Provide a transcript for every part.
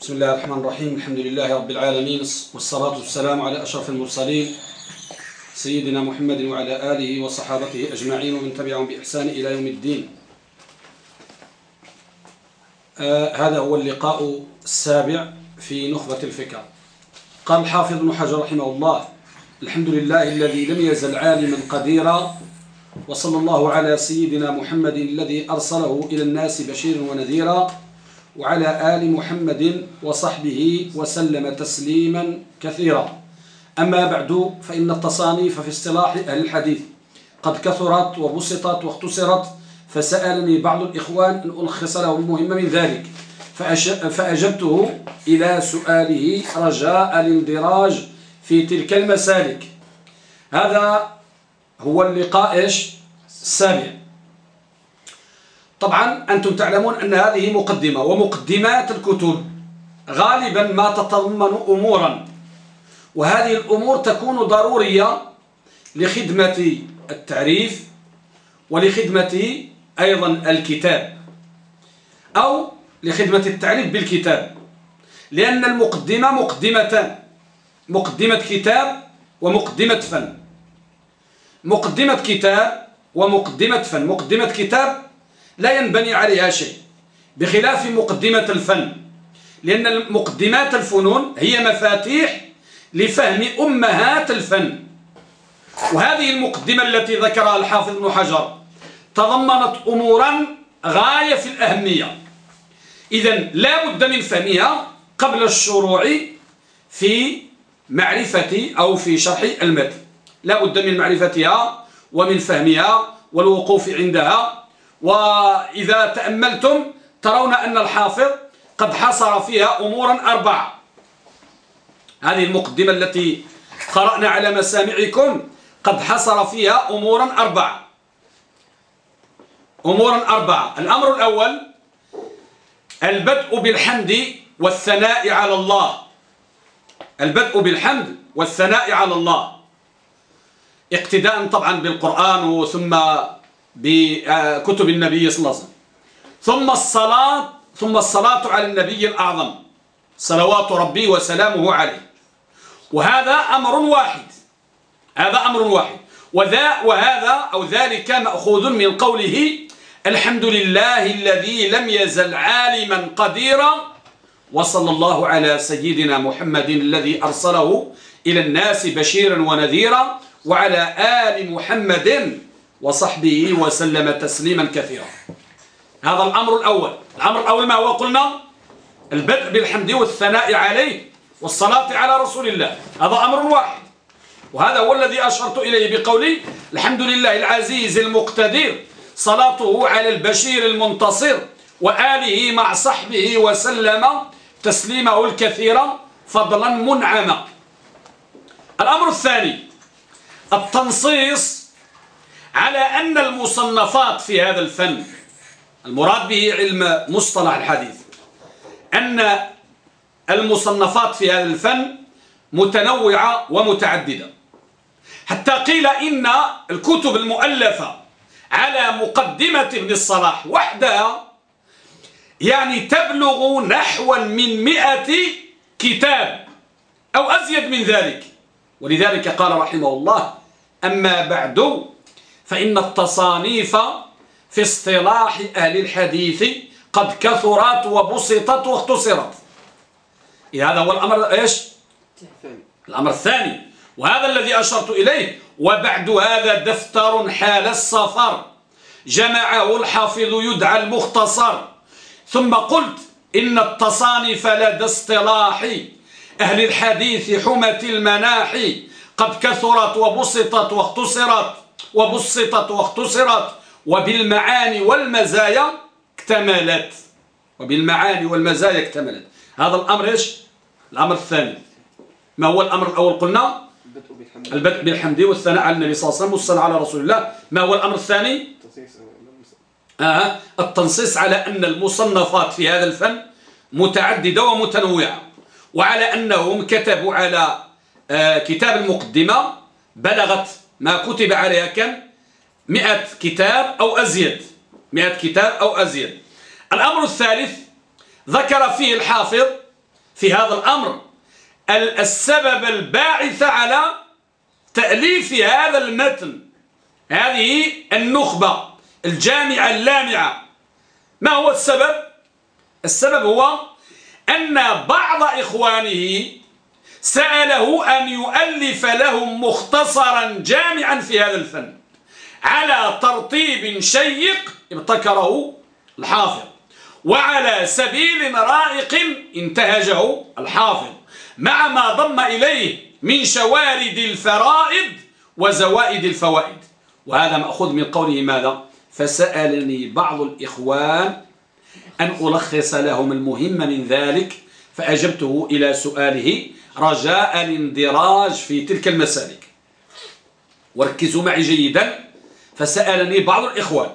بسم الله الرحمن الرحيم الحمد لله رب العالمين والصلاة والسلام على أشرف المرسلين سيدنا محمد وعلى آله وصحابته أجمعين ومن تبعهم بإحسان إلى يوم الدين آه هذا هو اللقاء السابع في نخبة الفكر قال الحافظ بن حجر رحمه الله الحمد لله الذي لم يزل عالما قديرا وصلى الله على سيدنا محمد الذي أرسله إلى الناس بشيرا ونذيرا وعلى آل محمد وصحبه وسلم تسليما كثيرا. أما بعد فإن التصانيف في اصطلاح أهل الحديث قد كثرت وبسطت واختصرت فسألني بعض الإخوان أن ألخص له المهم من ذلك. فأجبته إلى سؤاله رجاء الاندراج في تلك المسالك. هذا هو اللقاء السابع. طبعا أنتم تعلمون أن هذه مقدمة ومقدمات الكتب غالبا ما تتضمن أمورا وهذه الأمور تكون ضرورية لخدمة التعريف ولخدمة أيضا الكتاب أو لخدمة التعريف بالكتاب لأن المقدمة مقدمتان مقدمة كتاب ومقدمة فن. مقدمة كتاب ومقدمة فن. مقدمة كتاب لا ينبني عليها شيء بخلاف مقدمة الفن. لأن مقدمات الفنون هي مفاتيح لفهم أمهات الفن. وهذه المقدمة التي ذكرها الحافظ ابن حجر تضمنت أمورا غاية في الأهمية. إذا لا بد من فهمها قبل الشروع في معرفة أو في شرح المتن. لا بد من معرفتها ومن فهمها والوقوف عندها وإذا تأملتم ترون أن الحافظ قد حصر فيها أمورا أربعة. هذه المقدمة التي قرأنا على مسامعكم قد حصر فيها أمورا أربعة. أمورا أربعة. الأمر الأول البدء بالحمد والثناء على الله. البدء بالحمد والثناء على الله. اقتداء طبعا بالقرآن ثم بكتب النبي صلى الله عليه وسلم. ثم الصلاة ثم الصلاة على النبي الأعظم. صلوات ربي وسلامه عليه. وهذا أمر واحد. هذا أمر واحد. وذا وهذا أو ذلك مأخوذ من قوله الحمد لله الذي لم يزل عالما قديرا وصلى الله على سيدنا محمد الذي أرسله إلى الناس بشيرا ونذيرا وعلى آل محمد وصحبه وسلم تسليما كثيرا. هذا الأمر الأول. الأمر الأول ما هو؟ قلنا البدء بالحمد والثناء عليه والصلاة على رسول الله. هذا أمر واحد. وهذا هو الذي أشرت إليه بقولي الحمد لله العزيز المقتدر صلاته على البشير المنتصر وآله مع صحبه وسلم تسليمه الكثير فضلا منعما. الأمر الثاني التنصيص على أن المصنفات في هذا الفن المراد به علم مصطلح الحديث أن المصنفات في هذا الفن متنوعة ومتعددة. حتى قيل إن الكتب المؤلفة على مقدمة ابن الصلاح وحدها يعني تبلغ نحو من مئة كتاب أو أزيد من ذلك. ولذلك قال رحمه الله أما بعد فإن التصانيف في اصطلاح أهل الحديث قد كثرت وبسطت واختصرت. هذا هو الأمر؟ إيش؟ الأمر الثاني. وهذا الذي أشرت إليه. وبعد هذا دفتر حال السفر. جمعه الحافظ يدعى المختصر. ثم قلت إن التصانيف لدى اصطلاح أهل الحديث حمة المناحي قد كثرت وبسطت واختصرت. وبسطت واختصرت وبالمعاني والمزايا اكتملت. وبالمعاني والمزايا اكتملت. هذا الأمر إيش؟ الأمر الثاني. ما هو الأمر الأول قلنا؟ البدء بالحمد. والثناء على النبي صلى الله عليه وسلم والصلاة على رسول الله. ما هو الأمر الثاني؟ آه. التنصيص على أن المصنفات في هذا الفن متعددة ومتنوعة وعلى أنهم كتبوا على آه كتاب المقدمة بلغت ما كتب عليها كم؟ مئة كتاب أو أزيد. مئة كتاب أو أزيد. الأمر الثالث ذكر فيه الحافظ في هذا الأمر السبب الباعث على تأليف هذا المتن. هذه النخبة الجامعة اللامعة. ما هو السبب؟ السبب هو أن بعض إخوانه سأله أن يؤلف لهم مختصرا جامعا في هذا الفن على ترتيب شيق ابتكره الحافظ وعلى سبيل رائق انتهجه الحافظ مع ما ضم إليه من شوارد الفرائد وزوائد الفوائد. وهذا مأخوذ من قوله ماذا؟ فسألني بعض الإخوان أن ألخص لهم المهم من ذلك فأجبته إلى سؤاله رجاء الاندراج في تلك المسالك. وركزوا معي جيدا. فسألني بعض الإخوان.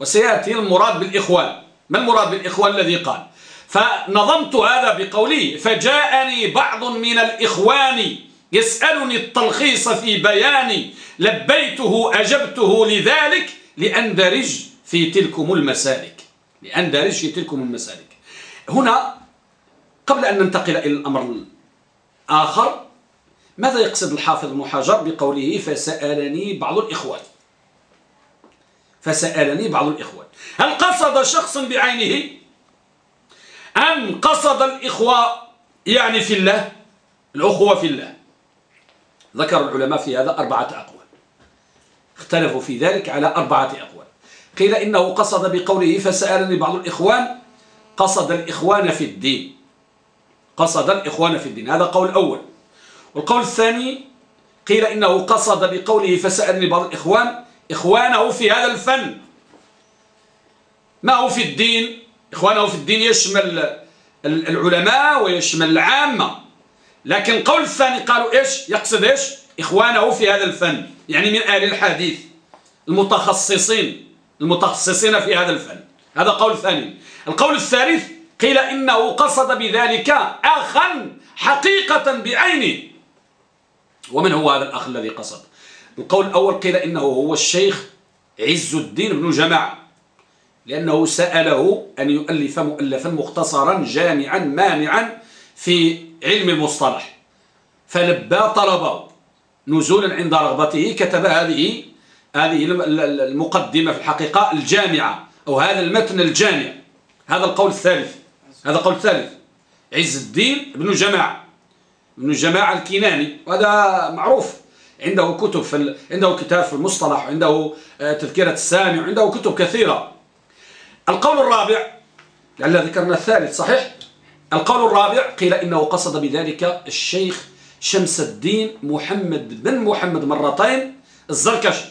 وسيأتي المراد بالإخوان. ما المراد بالإخوان الذي قال؟ فنظمت هذا بقوله فجاءني بعض من الإخوان يسألني التلخيص في بياني. لبيته أجبته لذلك لأندرج في تلكم المسالك. لأندرج في تلكم المسالك. هنا قبل أن ننتقل إلى الأمر الآخر ماذا يقصد الحافظ ابن حجر بقوله فسألني بعض الإخوان؟ فسألني بعض الإخوان. هل قصد شخص بعينه؟ أم قصد الإخوة يعني في الله؟ الأخوة في الله. ذكر العلماء في هذا أربعة أقوال. اختلفوا في ذلك على أربعة أقوال. قيل إنه قصد بقوله فسألني بعض الإخوان قصد الإخوان في الدين. قصد الإخوان في الدين. هذا قول أول. والقول الثاني قيل إنه قصد بقوله فسألني بعض الإخوان إخوانه في هذا الفن. ما هو في الدين؟ إخوانه في الدين يشمل العلماء ويشمل العامة. لكن قول الثاني قالوا إيش؟ يقصد إيش؟ إخوانه في هذا الفن. يعني من أهل الحديث. المتخصصين. المتخصصين في هذا الفن. هذا قول ثاني. القول الثالث قيل إنه قصد بذلك أخا حقيقة بعينه. ومن هو هذا الأخ الذي قصد؟ القول الأول قيل إنه هو الشيخ عز الدين بن جماعة لأنه سأله أن يؤلف مؤلفا مختصرا جامعا مانعا في علم المصطلح. فلبى طلبه نزولا عند رغبته كتب هذه هذه المقدمة في الحقيقة الجامعة أو هذا المتن الجامع. هذا القول الثالث. هذا القول الثالث عز الدين بن جماعة. بن جماعة الكناني. وهذا معروف. عنده كتب في ال... عنده كتاب في المصطلح عنده آه، تذكرة السامع عنده كتب كثيرة. القول الرابع لعل ذكرنا الثالث صحيح؟ القول الرابع قيل إنه قصد بذلك الشيخ شمس الدين محمد بن محمد مرتين الزركشي.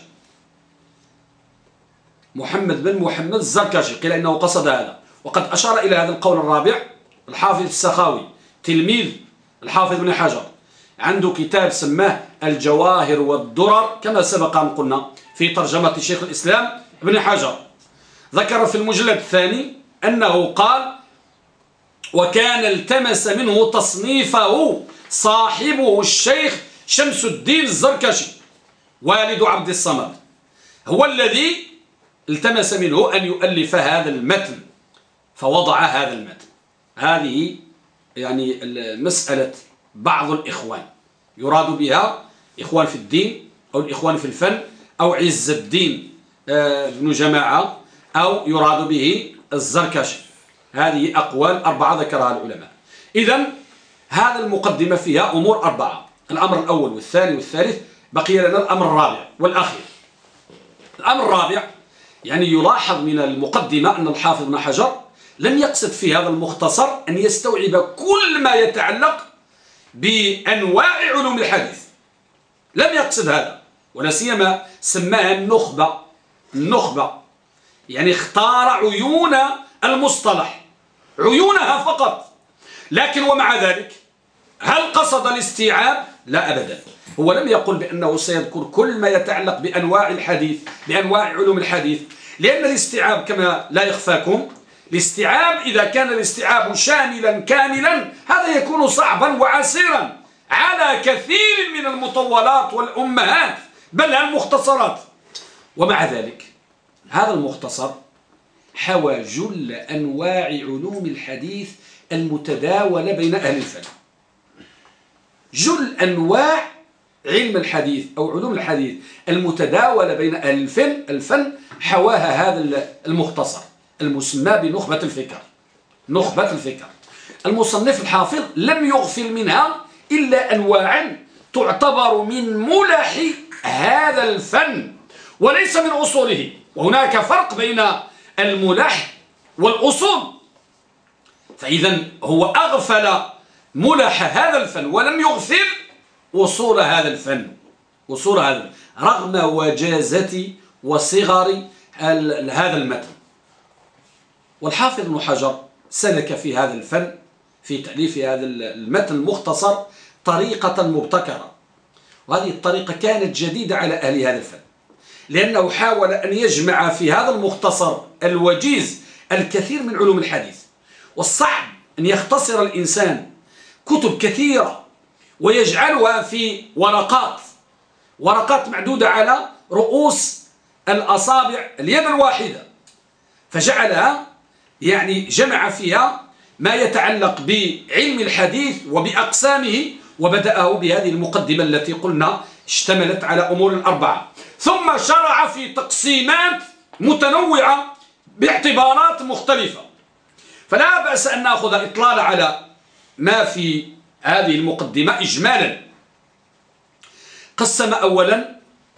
محمد بن محمد الزركشي قيل إنه قصد هذا. وقد أشار إلى هذا القول الرابع الحافظ السخاوي تلميذ الحافظ بن حجر. عنده كتاب سماه الجواهر والدرر كما سبق أن قلنا في ترجمة شيخ الإسلام ابن حجر. ذكر في المجلد الثاني أنه قال وكان التمس منه تصنيفه صاحبه الشيخ شمس الدين الزركشي والد عبد الصمد. هو الذي التمس منه أن يؤلف هذا المتن. فوضع هذا المتن هذه يعني مسألة بعض الإخوان. يراد بها إخوان في الدين أو الإخوان في الفن أو عز الدين آه، ابن جماعة أو يراد به الزركشي. هذه أقوال أربعة ذكرها العلماء. إذا هذا المقدمة فيها أمور أربعة. الأمر الأول والثاني والثالث بقي لنا الأمر الرابع والأخير. الأمر الرابع يعني يلاحظ من المقدمة أن الحافظ بن حجر لم يقصد في هذا المختصر أن يستوعب كل ما يتعلق بأنواع علوم الحديث. لم يقصد هذا ولا سيما سماها النخبة. النخبة. يعني اختار عيون المصطلح. عيونها فقط. لكن ومع ذلك هل قصد الاستيعاب؟ لا أبدا. هو لم يقل بأنه سيذكر كل ما يتعلق بأنواع الحديث بأنواع علوم الحديث. لأن الاستيعاب كما لا يخفاكم الاستيعاب إذا كان الاستيعاب شاملا كاملا هذا يكون صعبا وعسيرا على كثير من المطولات والأمهات بل المختصرات. ومع ذلك هذا المختصر حوى جل أنواع علوم الحديث المتداولة بين أهل الفن. جل أنواع علم الحديث أو علوم الحديث المتداولة بين أهل الفن الفن حواها هذا المختصر. المسمى بنخبة الفكر. نخبة الفكر. المصنف الحافظ لم يغفل منها إلا أنواعا تعتبر من ملح هذا الفن وليس من أصوله. وهناك فرق بين الملح والأصول. فإذا هو أغفل ملح هذا الفن ولم يغفل أصول هذا الفن. أصول هذا رغم وجازة وصغر هذا المتن. والحافظ ابن حجر سلك في هذا الفن في تأليف هذا المتن المختصر طريقة مبتكرة. وهذه الطريقة كانت جديدة على أهل هذا الفن لأنه حاول أن يجمع في هذا المختصر الوجيز الكثير من علوم الحديث. والصعب أن يختصر الإنسان كتب كثيرة ويجعلها في ورقات ورقات معدودة على رؤوس الأصابع اليد الواحدة فجعلها يعني جمع فيها ما يتعلق بعلم الحديث وبأقسامه وبدأه بهذه المقدمة التي قلنا اشتملت على أمور أربعة. ثم شرع في تقسيمات متنوعة باعتبارات مختلفة. فلا بأس أن نأخذ إطلال على ما في هذه المقدمة إجمالا. قسم أولا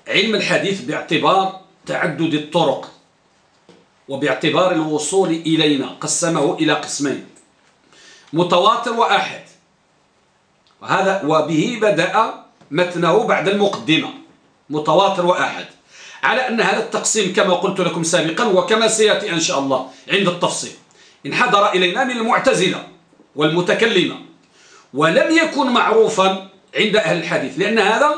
علم الحديث باعتبار تعدد الطرق. وباعتبار الوصول إلينا قسمه إلى قسمين. متواتر وأحد. وهذا وبه بدأ متنه بعد المقدمة. متواتر وأحد. على أن هذا التقسيم كما قلت لكم سابقا وكما سيأتي إن شاء الله عند التفصيل. انحدر إلينا من المعتزلة والمتكلمة ولم يكن معروفا عند أهل الحديث لأن هذا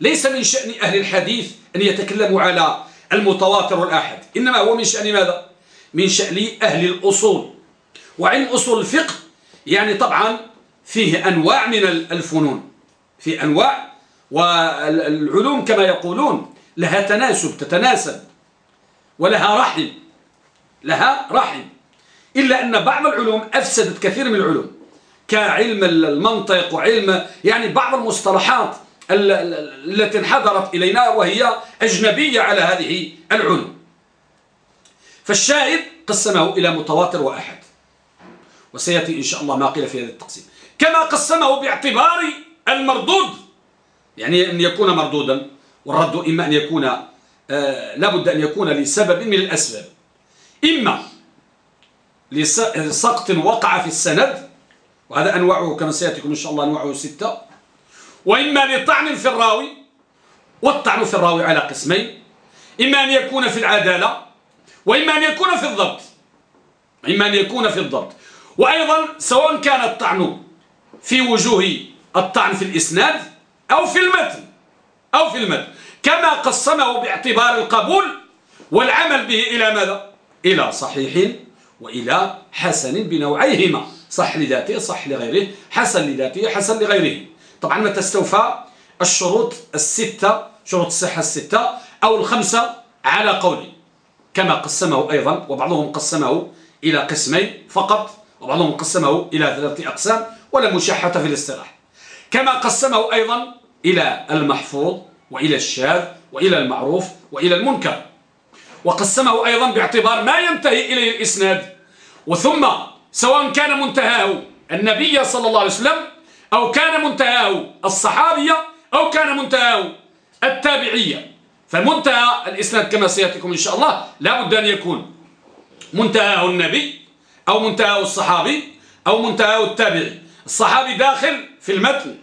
ليس من شأن أهل الحديث أن يتكلموا على المتواتر والآحد إنما هو من شأن ماذا؟ من شأن أهل الأصول. وعلم أصول الفقه يعني طبعا فيه أنواع من الفنون. في أنواع والعلوم كما يقولون لها تناسب تتناسب ولها رحم. لها رحم. إلا أن بعض العلوم أفسدت كثير من العلوم. كعلم المنطق وعلم يعني بعض المصطلحات التي انحدرت إلينا وهي أجنبية على هذه العلوم فالشاهد قسمه إلى متواتر وأحد. وسيأتي إن شاء الله ما قيل في هذا التقسيم. كما قسمه باعتبار المردود يعني أن يكون مردودا والرد إما أن يكون آه لابد أن يكون لسبب من الأسباب. إما لسقط وقع في السند وهذا أنواعه كما سيأتيكم إن شاء الله أنواعه ستة. وإما لطعن في الراوي والطعن في الراوي على قسمين إما أن يكون في العدالة وإما أن يكون في الضبط. إما أن يكون في الضبط. وأيضا سواء كان الطعن في وجوه الطعن في الإسناد أو في المتن أو في المتن. كما قسمه باعتبار القبول والعمل به إلى ماذا؟ إلى صحيح وإلى حسن بنوعيهما. صح لذاته صح لغيره حسن لذاته حسن لغيره. طبعا متى استوفى الشروط الستة شروط الصحة الستة. أو الخمسة على قولي. كما قسمه أيضا وبعضهم قسمه إلى قسمين فقط وبعضهم قسمه إلى ثلاثة أقسام ولا مشاحة في الاصطلاح. كما قسمه أيضا إلى المحفوظ وإلى الشاذ وإلى المعروف وإلى المنكر. وقسمه أيضا باعتبار ما ينتهي إليه الإسناد. وثم سواء كان منتهاه النبي صلى الله عليه وسلم أو كان منتهاه الصحابية أو كان منتهاه التابعية. فمنتهى الإسناد كما سيأتيكم إن شاء الله. لا بد أن يكون منتهاه النبي أو منتهاه الصحابي أو منتهاه التابعي. الصحابي داخل في المتن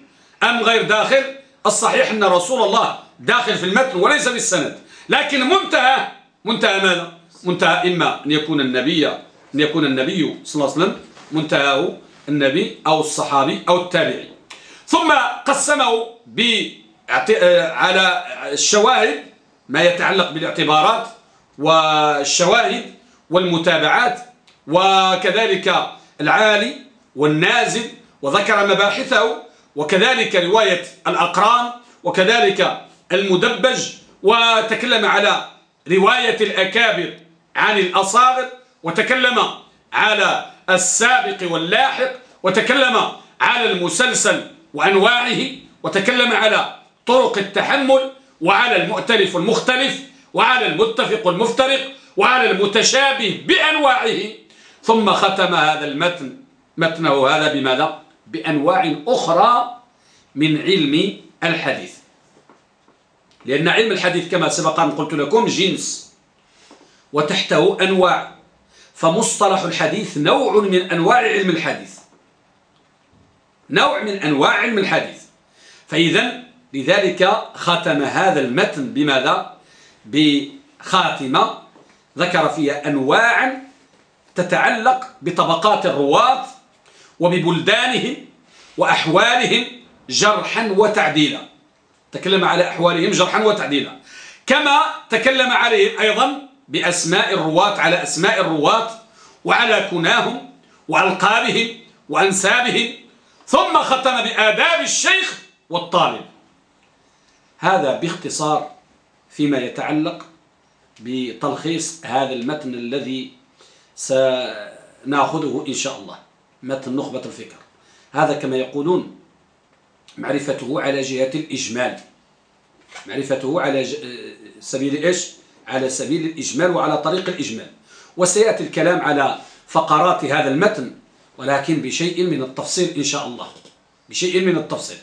أم غير داخل؟ الصحيح أن رسول الله داخل في المتن وليس في السند لكن منتهى منتهى ماذا؟ منتهى إما أن يكون النبي أن يكون النبي صلى الله عليه وسلم منتهاه النبي أو الصحابي أو التابعي. ثم قسمه على الشواهد ما يتعلق بالاعتبارات والشواهد والمتابعات وكذلك العالي والنازل وذكر مباحثه وكذلك رواية الأقران وكذلك المدبج وتكلم على رواية الأكابر عن الأصاغر وتكلم على السابق واللاحق وتكلم على المسلسل وأنواعه وتكلم على طرق التحمل وعلى المؤتلف والمختلف وعلى المتفق والمفترق وعلى المتشابه بأنواعه. ثم ختم هذا المتن متنه هذا بماذا؟ بأنواع أخرى من علم الحديث. لأن علم الحديث كما سبق أن قلت لكم جنس وتحته أنواع. فمصطلح الحديث نوع من أنواع علم الحديث. نوع من أنواع علم الحديث. فإذا لذلك ختم هذا المتن بماذا؟ بخاتمة ذكر فيها أنواعا تتعلق بطبقات الرواة وببلدانهم وأحوالهم جرحا وتعديلا. تكلم على أحوالهم جرحا وتعديلا. كما تكلم عليهم أيضا بأسماء الرواة على أسماء الرواة وعلى كناهم وألقابهم وأنسابهم ثم ختم بآداب الشيخ والطالب. هذا باختصار فيما يتعلق بتلخيص هذا المتن الذي سنأخذه إن شاء الله متن نخبة الفكر. هذا كما يقولون معرفته على جهة الإجمال. معرفته على سبيل إيش؟ على سبيل الإجمال وعلى طريق الإجمال. وسيأتي الكلام على فقرات هذا المتن ولكن بشيء من التفصيل إن شاء الله. بشيء من التفصيل.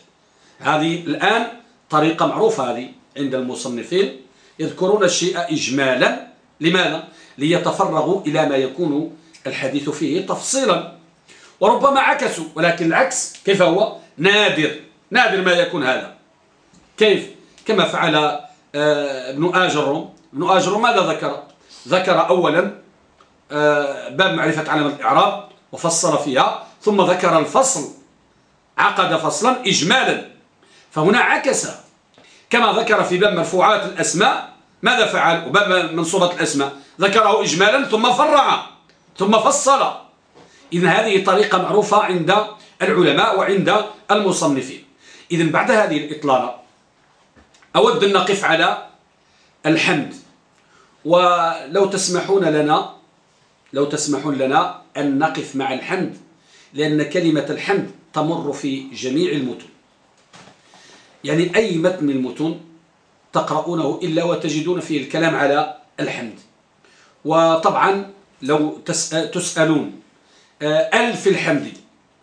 هذه الآن طريقة معروفة هذه عند المصنفين يذكرون الشيء إجمالا. لماذا؟ ليتفرغوا إلى ما يكون الحديث فيه تفصيلا. وربما عكسوا ولكن العكس كيف هو؟ نادر. نادر ما يكون هذا. كيف؟ كما فعل آه، ابن آجر ابن آجر ماذا ذكر؟ ذكر أولا آه، باب معرفة علم الإعراب وفصل فيها ثم ذكر الفصل عقد فصلا إجمالا فهنا عكس. كما ذكر في باب مرفوعات الأسماء ماذا فعل؟ وباب منصوبة الأسماء ذكره إجمالا ثم فرع ثم فصل. إذن هذه طريقة معروفة عند العلماء وعند المصنفين. إذن بعد هذه الإطلالة أود أن نقف على الحمد. ولو تسمحون لنا لو تسمحون لنا أن نقف مع الحمد لأن كلمة الحمد تمر في جميع المتن يعني أي متن من المتون تقرؤونه إلا وتجدون فيه الكلام على الحمد. وطبعا لو تسألون آه، ألف الحمد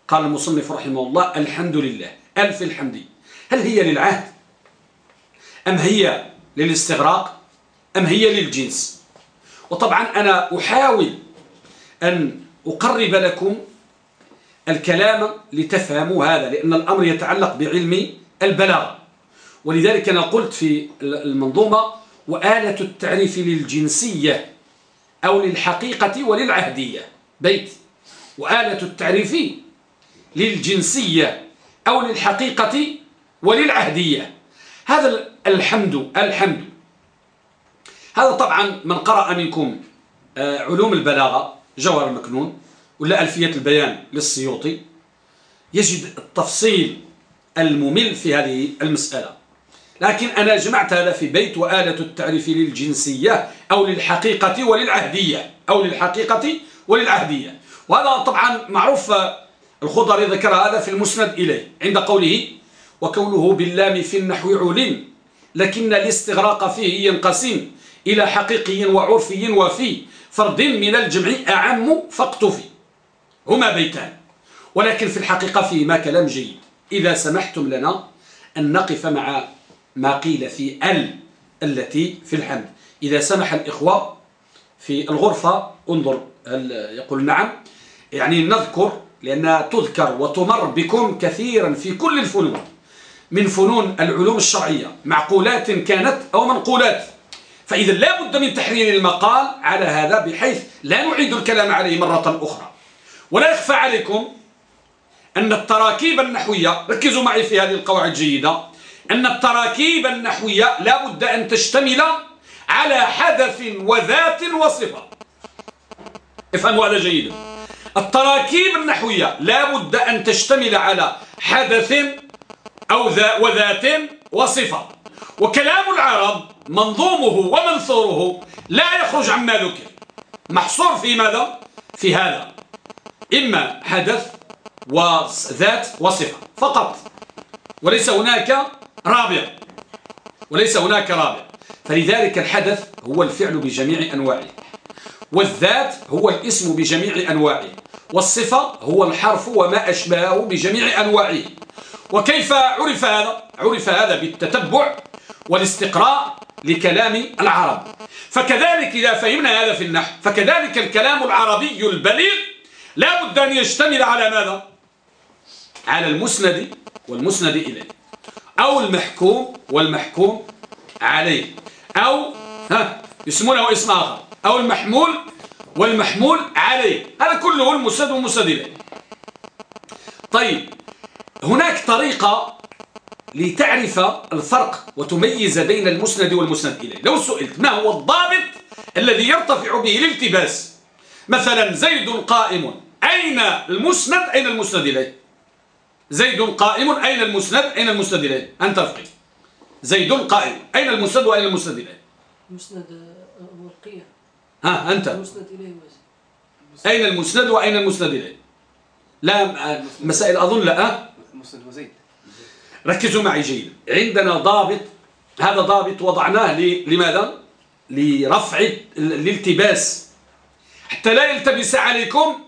قال المصنف رحمه الله الحمد لله ألف الحمد هل هي للعهد؟ أم هي للاستغراق أم هي للجنس؟ وطبعا أنا أحاول أن أقرب لكم الكلام لتفهموا هذا لأن الأمر يتعلق بعلم البلاغة ولذلك أنا قلت في المنظومة وآلة التعريف للجنسية أو للحقيقة وللعهدية. بيت. وآلة التعريف للجنسية أو للحقيقة وللعهدية. هذا الحمد الحمد. هذا طبعا من قرأ منكم آه، علوم البلاغة جوهر المكنون ولا ألفية البيان للسيوطي. يجد التفصيل الممل في هذه المسألة. لكن أنا جمعت هذا في بيت وآلة التعريف للجنسية أو للحقيقة وللعهدية أو للحقيقة وللعهدية. وهذا طبعا معروف الخضري ذكر هذا في المسند إليه عند قوله وكونه باللام في النحو علم لكن الاستغراق فيه ينقسم إلى حقيقي وعرفي وفي فرد من الجمع أعم فاقتفي. هما بيتان. ولكن في الحقيقة فيهما كلام جيد. إذا سمحتم لنا أن نقف مع ما قيل في ال التي في الحمد. إذا سمح الإخوة في الغرفة انظر هل يقول نعم؟ يعني نذكر لأنها تذكر وتمر بكم كثيرا في كل الفنون. من فنون العلوم الشرعية معقولات كانت أو منقولات. فإذا لا بد من تحرير المقال على هذا بحيث لا نعيد الكلام عليه مرة أخرى. ولا يخفى عليكم أن التراكيب النحوية ركزوا معي في هذه القواعد جيدة أن التراكيب النحوية لا بد أن تشتمل على حدث وذات وصفة. افهموا هذا جيدا. التراكيب النحوية لا بد أن تشتمل على حدث أو ذا وذات وصفة. وكلام العرب منظومه ومنثوره لا يخرج عما ذكر. محصور في ماذا؟ في هذا. إما حدث وذات وصفة فقط. وليس هناك رابع. وليس هناك رابع. فلذلك الحدث هو الفعل بجميع أنواعه. والذات هو الاسم بجميع أنواعه. والصفة هو الحرف وما أشبهه بجميع أنواعه. وكيف عرف هذا؟ عرف هذا بالتتبع والاستقراء لكلام العرب فكذلك إذا فهمنا هذا في النحو فكذلك الكلام العربي البليغ لا بد أن يشتمل على ماذا؟ على المسند والمسند إليه أو المحكوم والمحكوم عليه أو ها يسمونه اسم آخر أو المحمول والمحمول عليه هذا كله المسند والمسند إليه طيب هناك طريقة لتعرف الفرق وتميز بين المسند والمسند إليه. لو سئلت ما هو الضابط الذي يرتفع به الالتباس مثلا زيد قائم أين المسند؟ أين المسند إليه؟ زيد قائم أين المسند؟ أين المسند إليه؟ أنت رفقي زيد قائم أين المسند وأين المسند إليه؟ المسند القيام ها أنت. المسند إليه أين المسند وأين المسند إليه؟ لا مسائل أظن لا المسند وزيد. ركزوا معي جيدا عندنا ضابط هذا ضابط وضعناه لماذا؟ لرفع الالتباس. حتى لا يلتبس عليكم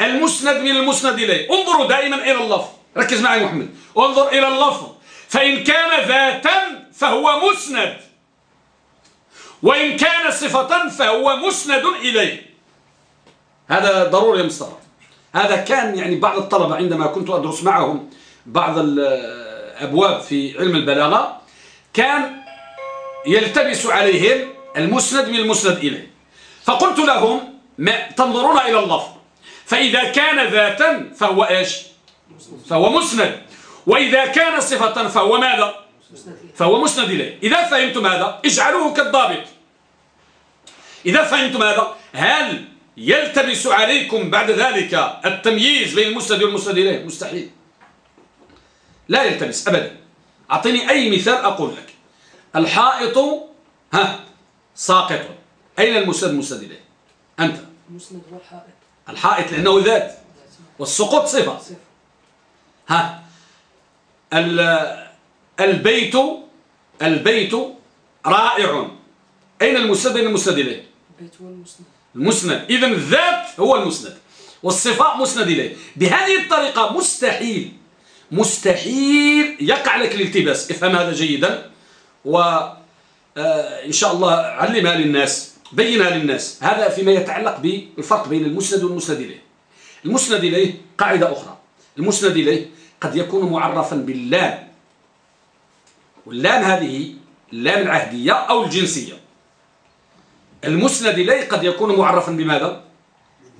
المسند من المسند إليه. انظروا دائما إلى اللفظ. ركز معي محمد. انظر إلى اللفظ. فإن كان ذاتا فهو مسند. وإن كان صفة فهو مسند إليه. هذا ضروري يا مصطفى. هذا كان يعني بعض الطلبة عندما كنت أدرس معهم بعض الأبواب في علم البلاغة كان يلتبس عليهم المسند من المسند إليه. فقلت لهم ما تنظرون إلى اللفظ. فإذا كان ذاتا فهو إيش؟ فهو مسند. وإذا كان صفة فهو ماذا؟ فهو مسند إليه. إذا فهمتم هذا اجعلوه كالضابط. إذا فهمتم هذا هل يلتبس عليكم بعد ذلك التمييز بين المسند والمسند إليه؟ مستحيل. لا يلتبس أبدا. أعطيني أي مثال أقول لك. الحائط ها ساقط. أين المسند المسند إليه. أنت. المسند والحائط الحائط. لأنه ذات. والسقوط صفة. ها. البيت البيت رائع. أين المسند أين المسند إليه؟ البيت هو المسند. المسند. إذا الذات هو المسند. والصفاء مسند إليه. بهذه الطريقة مستحيل مستحيل يقع لك الالتباس. افهم هذا جيدا. وإن آه، شاء الله علمها للناس بينها للناس. هذا فيما يتعلق بالفرق بين المسند والمسند إليه. المسند إليه قاعدة أخرى. المسند إليه قد يكون معرفا باللام. واللام هذه اللام العهدية أو الجنسية. المسند إليه قد يكون معرفا بماذا؟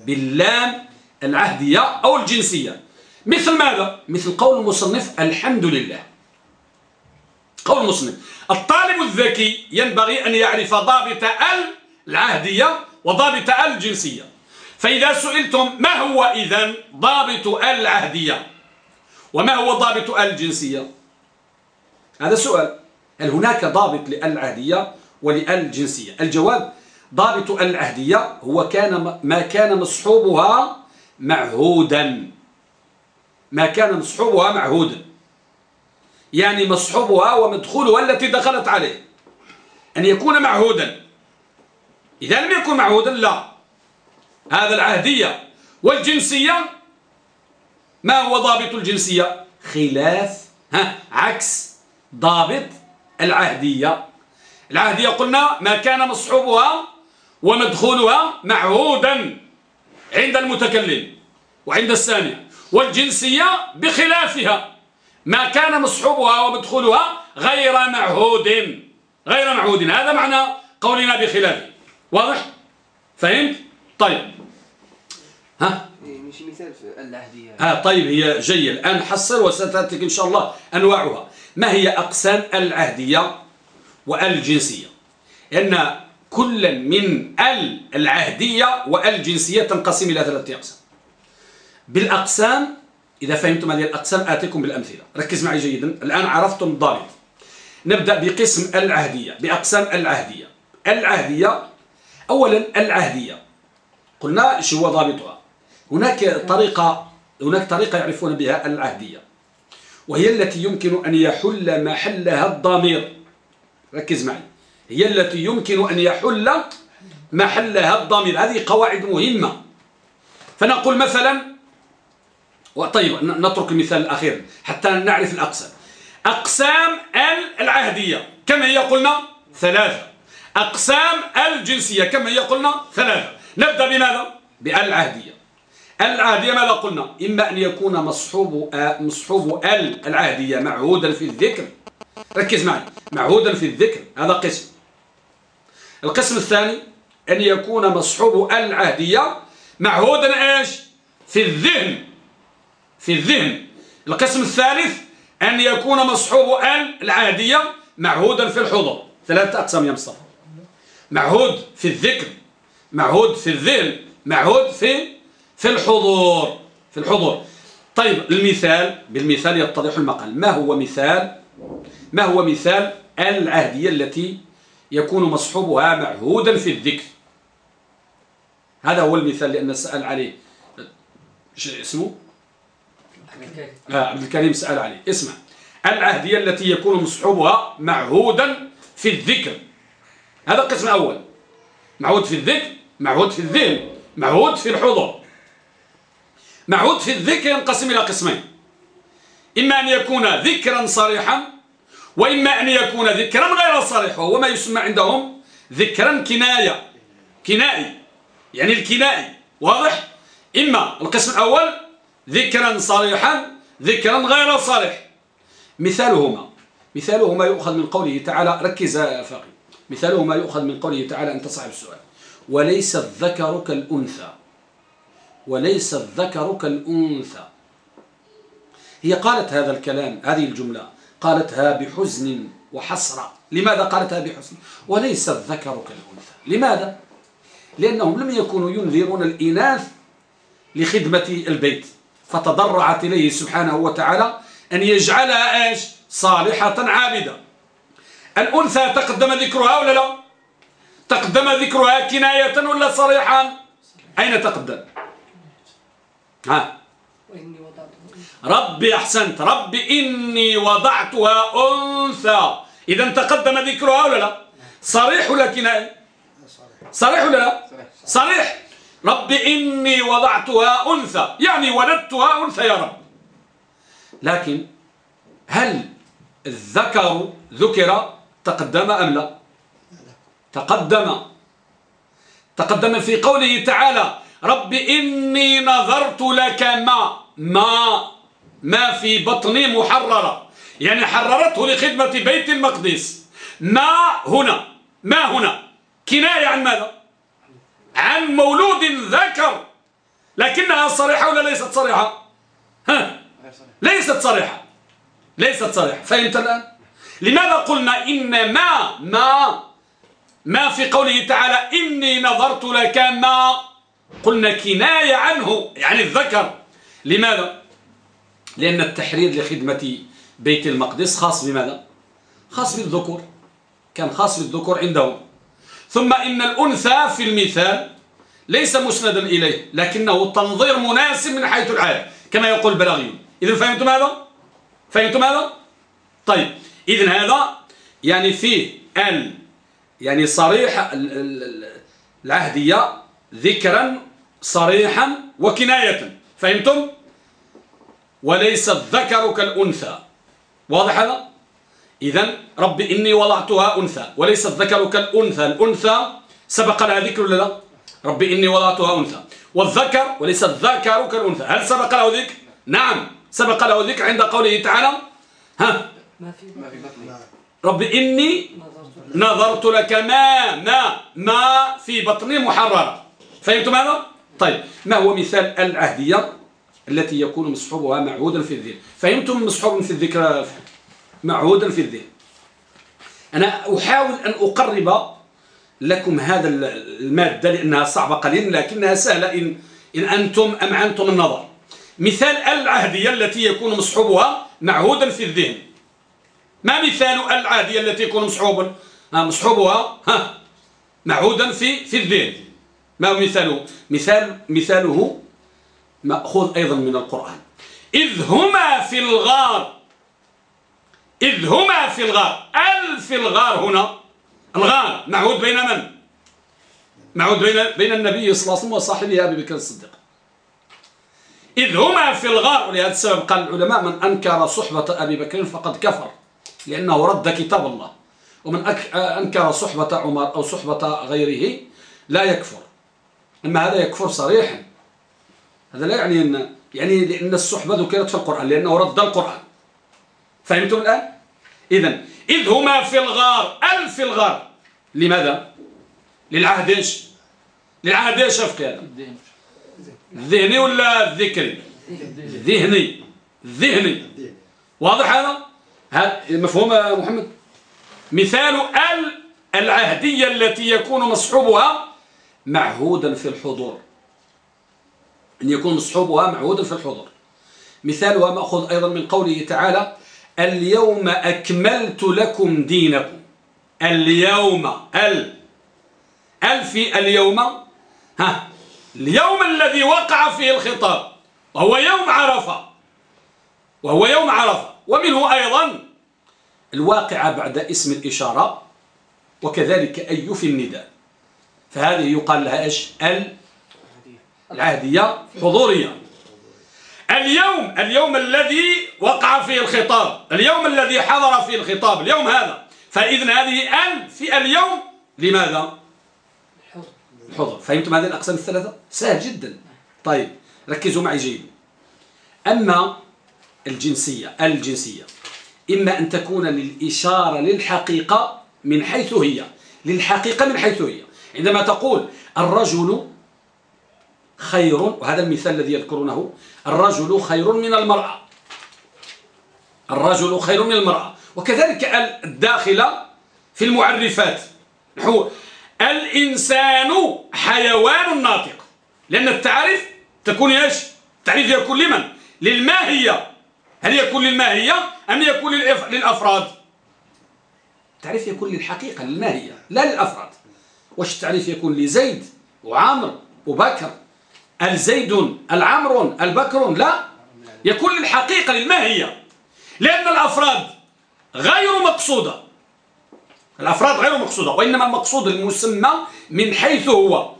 باللام العهدية أو الجنسية. مثل ماذا؟ مثل قول المصنف الحمد لله. قول المصنف الطالب الذكي ينبغي أن يعرف ضابط ال العهدية وضابط ال الجنسية. فإذا سئلتم ما هو إذن ضابط ال العهدية؟ وما هو ضابط ال الجنسية؟ هذا سؤال. هل هناك ضابط لال العهدية ولال الجنسية الجواب ضابط ال العهدية هو كان ما كان مصحوبها معهودا. ما كان مصحوبها معهودا يعني مصحوبها ومدخولها التي دخلت عليه. أن يكون معهودا. إذا لم يكن معهودا لا. هذا العهدية والجنسية ما هو ضابط الجنسية؟ خلاف ها عكس ضابط العهدية. العهدية قلنا ما كان مصحوبها ومدخولها معهودا عند المتكلم وعند السامع. والجنسية بخلافها. ما كان مصحوبها ومدخولها غير معهود غير معهود. هذا معنى قولنا بخلافه واضح؟ فهمت؟ طيب. ها؟ ماشي مثال في العهدية ها طيب هي جيد. الآن حصر وستأتيك إن شاء الله أنواعها. ما هي أقسام العهدية والجنسية؟ لأن كل من العهدية والجنسية تنقسم إلى ثلاثة أقسام. بالأقسام إذا فهمتم هذه الأقسام آتيكم بالأمثلة. ركز معي جيدا. الآن عرفتم الضابط نبدأ بقسم العهدية بأقسام العهدية. العهدية أولا العهدية. قلنا شو هو ضابطها؟ هناك طريقة هناك طريقة يعرفون بها العهدية. وهي التي يمكن أن يحل محلها الضمير. ركز معي. هي التي يمكن أن يحل محلها الضمير. هذه قواعد مهمة. فنقول مثلا طيب نترك المثال الأخير حتى نعرف الأقسام. أقسام العهدية كم هي قلنا؟ ثلاثة. أقسام الجنسية كم هي قلنا؟ ثلاثة. نبدأ بماذا؟ بالعهدية. العهدية ماذا قلنا؟ إما أن يكون مصحوب مصحوب ال العهدية معهودا في الذكر. ركز معي. معهودا في الذكر. هذا قسم. القسم الثاني أن يكون مصحوب العهدية معهودا إيش؟ في الذهن. في الذهن. القسم الثالث أن يكون مصحوب ال العهدية معهودا في الحضور. ثلاثة أقسام يا مصطفى. معهود في الذكر معهود في الذهن معهود في في الحضور في الحضور. طيب المثال بالمثال يتضح المقال. ما هو مثال؟ ما هو مثال العهدية التي يكون مصحوبها معهودا في الذكر؟ هذا هو المثال لأن سأل عليه. اسمه؟ آه عبد الكريم سأل عليه. اسمع. العهدية التي يكون مصحوبها معهودا في الذكر. هذا القسم الأول. معهود في الذكر معهود في الذهن معهود في الحضور. معهود في الذكر ينقسم إلى قسمين. إما أن يكون ذكرا صريحا وإما أن يكون ذكرا غير صريح وهو ما يسمى عندهم ذكرا كناية. كنائي. يعني الكنائي. واضح؟ إما القسم الأول ذكرا صريحا ذكرا غير صريح مثالهما مثالهما يؤخذ من قوله تعالى ركز يا فاقي مثالهما يؤخذ من قوله تعالى أنت صاحب السؤال. وليس الذكر كالأنثى. وليس الذكر كالأنثى. هي قالت هذا الكلام هذه الجملة قالتها بحزن وحسرة. لماذا قالتها بحزن؟ وليس الذكر كالأنثى. لماذا؟ لأنهم لم يكونوا ينذرون الإناث لخدمة البيت. فتضرعت إليه سبحانه وتعالى أن يجعلها إيش؟ صالحة عابدة. الأنثى تقدم ذكرها ولا لا؟ تقدم ذكرها كناية ولا صريحا؟ أين تقدم؟ ها؟ ربي أحسنت. ربي إني وضعتها أنثى. إذا تقدم ذكرها ولا لا؟ صريح ولا كناية؟ صريح. ولا لا؟ صريح. ربي إني وضعتها أنثى يعني ولدتها أنثى يا رب. لكن هل الذكر ذكر تقدم أم لا؟ تقدم. تقدم في قوله تعالى رب إني نظرت لك ما ما ما في بطني محررة. يعني حررته لخدمة بيت المقدس. ما هنا؟ ما هنا؟ كناية عن ماذا؟ عن مولود ذكر لكنها صريحة ولا ليست صريحة؟ ها ليست صريحة ليست صريحة. فهمت الآن؟ لماذا قلنا إن ما ما ما في قوله تعالى إني نظرت لك ما؟ قلنا كناية عنه يعني الذكر. لماذا؟ لأن التحرير لخدمة بيت المقدس خاص بماذا؟ خاص بالذكور. كان خاص بالذكور عندهم ثم إن الأنثى في المثال ليس مسندا إليه لكنه تنظير مناسب من حيث العالم كما يقول البلاغيون. إذن فهمتم هذا؟ فهمتم هذا؟ طيب إذن هذا يعني فيه ال يعني صريح العهدية ذكرا صريحا وكناية. فهمتم؟ وليس الذكر كالأنثى. واضح هذا؟ إذن ربي إني وضعتها أنثى وليس الذكر كالأنثى الأنثى سبق لها ذكر ولا لا؟ ربي إني وضعتها أنثى. والذكر وليس الذكر كالأنثى. هل سبق له ذكر؟ نعم سبق له ذكر عند قوله تعالى ها؟ ما في ما في بطني ربي إني نظرت لك ما ما ما في بطني محررة. فهمتم هذا؟ طيب ما هو مثال العهدية التي يكون مصحوبها معهودا في الذهن فهمتم مصحوب في الذكر معهودا في الذهن. أنا أحاول أن أقرب لكم هذا المادة لأنها صعبة قليلا لكنها سهلة إن, إن أنتم أمعنتم النظر. مثال العهدية التي يكون مصحوبها معهودا في الذهن. ما مثال العهدية التي يكون مصحوبا مصحوبها؟ ها معهودا في في الذهن. ما هو مثاله؟ مثال مثاله مأخوذ أيضا من القرآن. إذ هما في الغار إذ هما في الغار. أل في الغار هنا؟ الغار. معهود بين من؟ معهود بين بين النبي صلى الله عليه وسلم وصاحبه أبي بكر الصديق. إذ هما في الغار. ولهذا السبب قال العلماء من أنكر صحبة أبي بكر فقد كفر لأنه رد كتاب الله. ومن أنكر صحبة عمر أو صحبة غيره لا يكفر. أما هذا يكفر صريحا. هذا لا يعني أن يعني لأن الصحبة ذكرت في القرآن لأنه رد القرآن. فهمتم الآن؟ إذا إذ هما في الغار أل في الغار لماذا؟ للعهد إيش؟ للعهد إيش أفقي هذا؟ الذهني ولا الذكري؟ الذهني الذهني واضح هذا؟ مفهوم محمد؟ مثال ال العهدية التي يكون مصحوبها معهودا في الحضور أن يكون مصحوبها معهودا في الحضور مثالها مأخذ أيضا من قوله تعالى اليوم أكملت لكم دينكم. اليوم ال ال في اليوم ها اليوم الذي وقع فيه الخطاب وهو يوم عرفة وهو يوم عرفة ومنه أيضا الواقع بعد اسم الإشارة وكذلك أي في النداء. فهذه يقال لها إيش؟ ال العهدية حضورية. اليوم اليوم الذي وقع فيه الخطاب. اليوم الذي حضر فيه الخطاب. اليوم هذا. فإذن هذه ال في اليوم. لماذا؟ الحضور فهمتم هذه الأقسام الثلاثة؟ سهل جدا. طيب ركزوا معي جيد. أما الجنسية الجنسية. إما أن تكون للإشارة للحقيقة من حيث هي. للحقيقة من حيث هي. عندما تقول الرجل خير وهذا المثال الذي يذكرونه الرجل خير من المرأة. الرجل خير من المرأة. وكذلك الداخلة في المعرفات. نحو الإنسان حيوان ناطق. لأن التعريف تكون إيش؟ التعريف يكون لمن؟ للماهية هل يكون للماهية أم يكون للأفراد؟ التعريف يكون للحقيقة للماهية لا للأفراد. واش التعريف يكون لزيد وعامر وبكر؟ الزيد العمر البكر لا. يكون للحقيقة للماهية لأن الأفراد غير مقصودة. الأفراد غير مقصودة وإنما المقصود المسمى من حيث هو.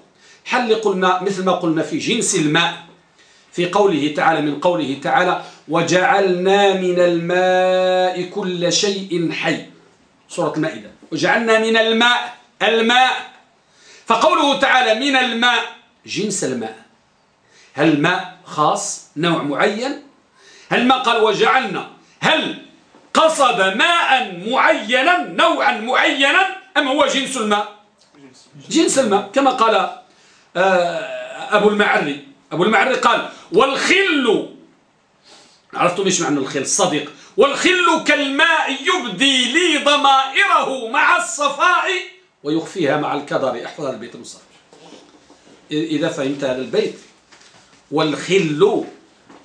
حل قلنا مثل ما قلنا في جنس الماء في قوله تعالى من قوله تعالى وجعلنا من الماء كل شيء حي سورة المائدة. وجعلنا من الماء الماء فقوله تعالى من الماء جنس الماء. هل الماء خاص نوع معين؟ هل ما قال وجعلنا؟ هل قصد ماء معينا نوعا معينا أم هو جنس الماء؟ جنس الماء كما قال آه، أبو المعري. أبو المعري قال والخل عرفتم إيش معنى الخل؟ الصديق. والخل كالماء يبدي لي ضمائره مع الصفاء ويخفيها مع الكدر. احفظ البيت المصرف إذا فهمت هذا البيت والخل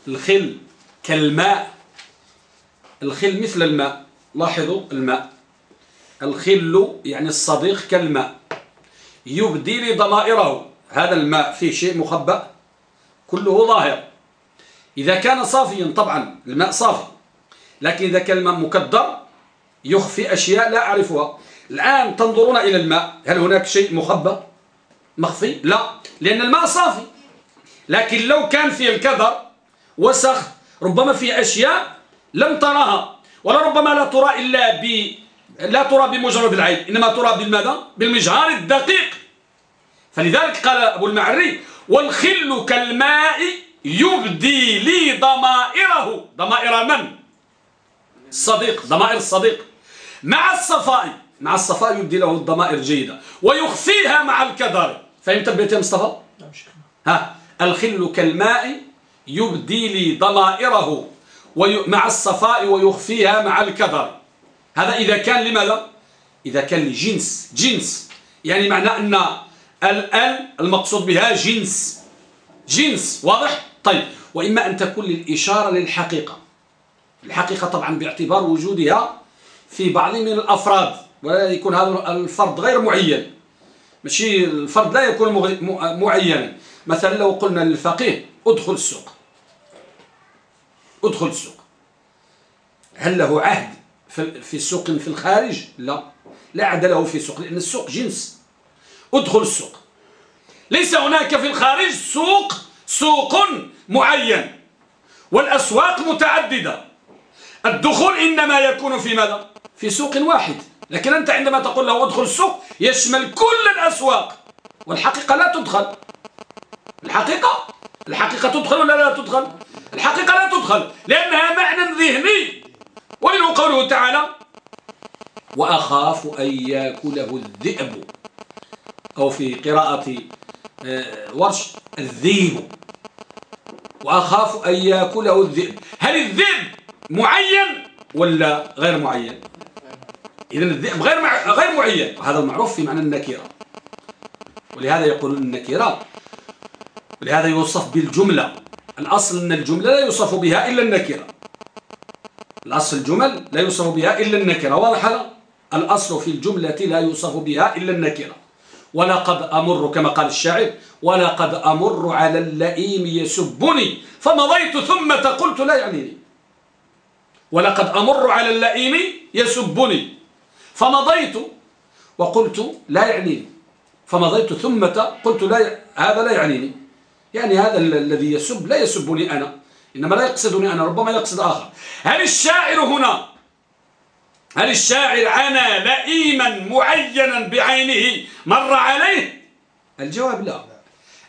الخل كالماء. الخل مثل الماء. لاحظوا الماء. الخل يعني الصديق كالماء. يبدي لي ضمائره هذا الماء فيه شيء مخبأ. كله ظاهر. إذا كان صافيا طبعا الماء صافي. لكن إذا كان الماء مكدر يخفي أشياء لا أعرفها. الآن تنظرون إلى الماء. هل هناك شيء مخبأ؟ مخفي؟ لا. لأن الماء صافي. لكن لو كان فيه الكدر وسخ ربما فيه أشياء لم تراها. ولربما لا ترى إلا ب لا ترى بمجرد العين إنما ترى بالماذا؟ بالمجهار الدقيق. فلذلك قال أبو المعري والخل كالماء يبدي لي ضمائره. ضمائر من؟ الصديق ضمائر الصديق. مع الصفاء مع الصفاء يبدي له الضمائر جيدة ويخفيها مع الكدر. فهمت البيت يا مصطفى؟ ها؟ الخل كالماء يبدي لي ضمائره مع الصفاء ويخفيها مع الكدر هذا إذا كان لماذا؟ إذا كان لجنس. جنس. يعني معنى أن ال المقصود بها جنس. جنس. واضح؟ طيب. وإما أن تكون للإشارة للحقيقة. الحقيقة طبعا باعتبار وجودها في بعض من الأفراد ولا يكون هذا الفرد غير معين. ماشي؟ الفرد لا يكون معينا. مثلا لو قلنا للفقيه ادخل السوق. ادخل السوق. هل له عهد في سوق في الخارج؟ لا. لا عهد له في سوق لأن السوق جنس. ادخل السوق. ليس هناك في الخارج سوق سوق معين. والأسواق متعددة. الدخول إنما يكون في ماذا؟ في سوق واحد. لكن أنت عندما تقول له ادخل السوق يشمل كل الأسواق. والحقيقة لا تدخل. الحقيقة؟ الحقيقة تدخل ولا لا تدخل؟ الحقيقة لا تدخل لأنها معنى ذهني. ومنه قوله تعالى وأخاف أن يأكله الذئب. أو في قراءة آه، ورش الذيب وأخاف أن يأكله الذئب. هل الذئب معين ولا غير معين؟ إذن الذئب غير مع... غير معين. وهذا المعروف في معنى النكرة ولهذا يقولون النكرة ولهذا يوصف بالجملة. الأصل أن الجملة لا يوصف بها إلا النكرة. الأصل الجمل لا يوصف بها إلا النكرة. واضح الأصل في الجملة لا يوصف بها إلا النكرة. ولقد أمر كما قال الشاعر ولقد أمر على اللئيم يسبني فمضيت ثم قلت لا يعنيني. ولقد أمر على اللئيم يسبني فمضيت وقلت لا يعنيني. فمضيت ثم قلت لا هذا لا يعنيني. يعني هذا الذي يسب لا يسبني أنا إنما لا يقصدني أنا ربما يقصد آخر. هل الشاعر هنا هل الشاعر عنا لئيما معينا بعينه مر عليه؟ الجواب لا.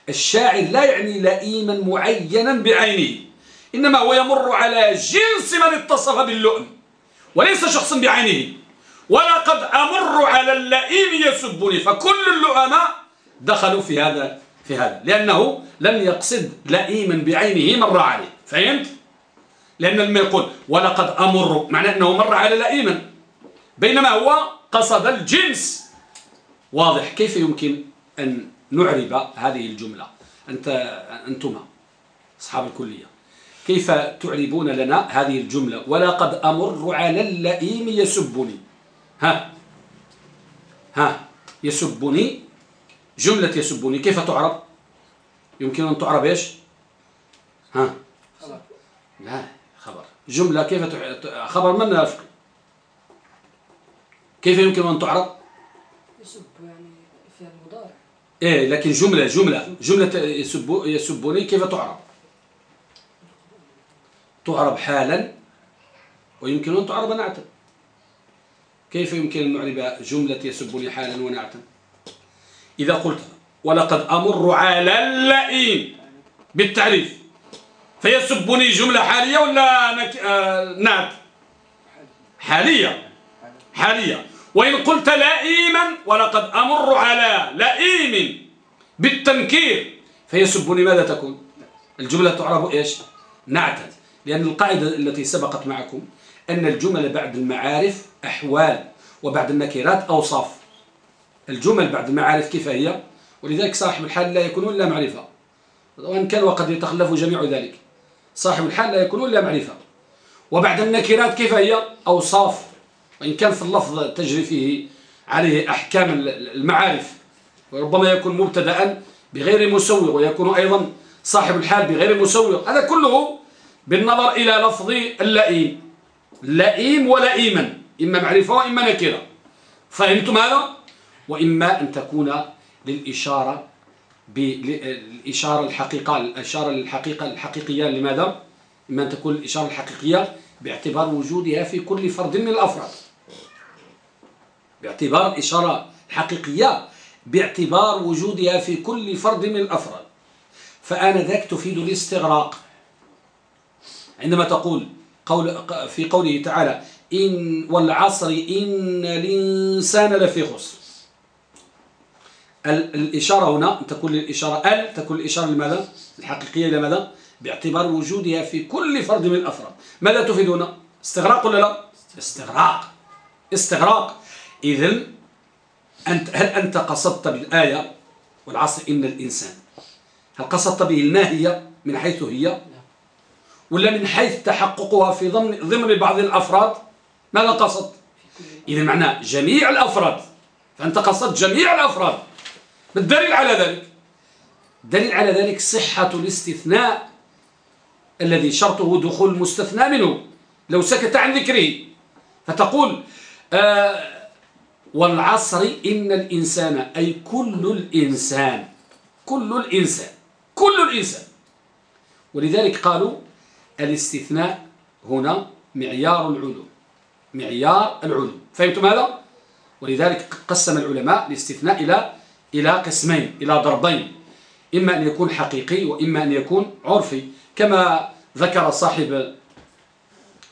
الشاعر لا يعني لئيما معينا بعينه إنما هو يمر على جنس من اتصف باللؤم وليس شخصا بعينه. ولقد أمر على اللئيم يسبني فكل اللؤماء دخلوا في هذا في هذا. لأنه لم يقصد لئيما بعينه مر عليه. فهمت؟ لأن لما يقول ولقد أمر معناه أنه مر على لئيما. بينما هو قصد الجنس. واضح؟ كيف يمكن أن نعرب هذه الجملة؟ أنت أنتما أصحاب الكلية كيف تعربون لنا هذه الجملة؟ ولقد أمر على اللئيم يسبني. ها؟ ها؟ يسبني جملة يسبني كيف تعرب؟ يمكن أن تعرب إيش؟ ها؟ خبر لا خبر. جملة كيف خبر من نافق كيف يمكن أن تعرب؟ يسب يعني في المضارع. إيه لكن جملة جملة جملة يسب يسبني كيف تعرب؟ تعرب حالا ويمكن أن تعرب نعتا. كيف يمكن أن نعرب جملة يسبني حالا ونعتا؟ إذا قلت ولقد أمر على اللئيم بالتعريف فيسبني جملة حالية ولا نك... آه... نعت؟ حالية. حالية. وإن قلت لئيما ولقد أمر على لئيم بالتنكير فيسبني ماذا تكون؟ الجملة تعرب إيش؟ نعتا. لأن القاعدة التي سبقت معكم أن الجمل بعد المعارف أحوال وبعد النكرات أوصاف. الجمل بعد المعارف كيف هي ولذلك صاحب الحال لا يكون إلا معرفة. وإن كان وقد يتخلف جميع ذلك. صاحب الحال لا يكون إلا معرفة. وبعد النكرات كيف هي؟ أوصاف. وإن كان في اللفظ تجري فيه عليه أحكام المعارف وربما يكون مبتدأ بغير مسوغ ويكون أيضا صاحب الحال بغير مسوغ. هذا كله بالنظر إلى لفظ اللئيم. لئيم ولئيما. إما معرفة وإما نكرة. فهمتم هذا؟ وإما أن تكون للإشارة بالإشارة الحقيقة الإشارة الحقيقة الحقيقية. لماذا؟ إما أن تكون الإشارة الحقيقية باعتبار وجودها في كل فرد من الأفراد. باعتبار الإشارة الحقيقية باعتبار وجودها في كل فرد من الأفراد. فآنذاك تفيد الاستغراق. عندما تقول قول في قوله تعالى إن والعصر إن الإنسان لفي خسر الإشارة هنا تكون الإشارة ال تكون الإشارة لماذا؟ الحقيقية لماذا؟ باعتبار وجودها في كل فرد من الأفراد. ماذا تفيدنا؟ استغراق ولا لا؟ استغراق. استغراق. إذن أنت هل أنت قصدت بالآية والعصر إن الإنسان؟ هل قصدت به الماهية من حيث هي؟ ولا من حيث تحققها في ضمن ضمن بعض الأفراد؟ ماذا قصدت؟ إذا معناه جميع الأفراد. فأنت قصدت جميع الأفراد. بالدليل على ذلك. دليل على ذلك صحة الاستثناء الذي شرطه دخول المستثنى منه. لو سكت عن ذكره فتقول آه والعصر إن الإنسان أي كل الإنسان كل الإنسان كل الإنسان. ولذلك قالوا الاستثناء هنا معيار العلوم معيار العلوم. فهمتم هذا؟ ولذلك قسم العلماء الاستثناء إلى إلى قسمين إلى ضربين إما أن يكون حقيقي وإما أن يكون عرفي كما ذكر صاحب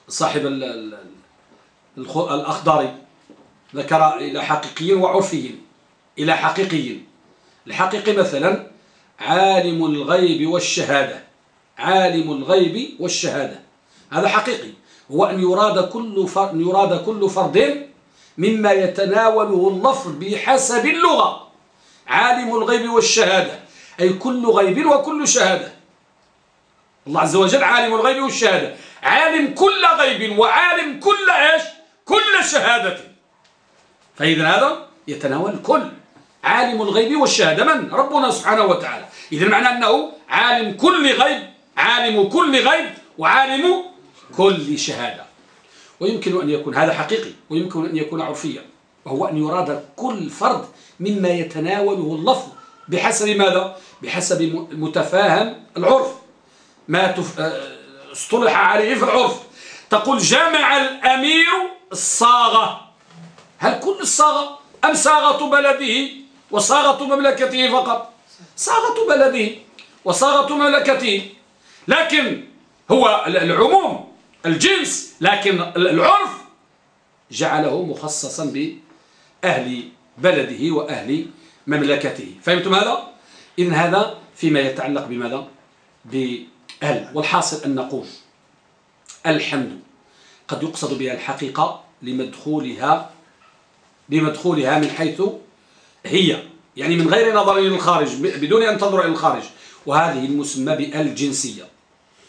صاحب الأخضري ذكر إلى حقيقي وعرفي إلى حقيقي. الحقيقي مثلا عالم الغيب والشهادة عالم الغيب والشهادة. هذا حقيقي. هو أن يراد كل فرد, يراد كل فرد مما يتناوله اللفظ بحسب اللغة. عالم الغيب والشهادة. أي كل غيب وكل شهادة. الله عز وجل عالم الغيب والشهادة. عالم كل غيب وعالم كل إيش؟ كل شهادة. فإذا هذا يتناول كل عالم الغيب والشهادة. من؟ ربنا سبحانه وتعالى. إذا معنى أنه عالم كل غيب عالم كل غيب وعالم كل شهادة. ويمكن أن يكون هذا حقيقي ويمكن أن يكون عرفيا. وهو أن يراد كل فرد مما يتناوله اللفظ بحسب ماذا؟ بحسب متفاهم العرف. ما آه، اصطلح عليه في العرف. تقول جمع الأمير الصاغة. هل كل الصاغة؟ أم صاغة بلده وصاغة مملكته فقط؟ صاغة بلده وصاغة مملكته. لكن هو العموم الجنس لكن العرف جعله مخصصا بأهل بلده وأهل مملكته. فهمتم هذا؟ إن هذا فيما يتعلق بماذا؟ بأهل والحاصل أن نقول الحمد قد يقصد بها الحقيقة لمدخولها بمدخولها من حيث هي يعني من غير نظر إلى الخارج بدون أن تنظر إلى الخارج. وهذه المسمى بالجنسية.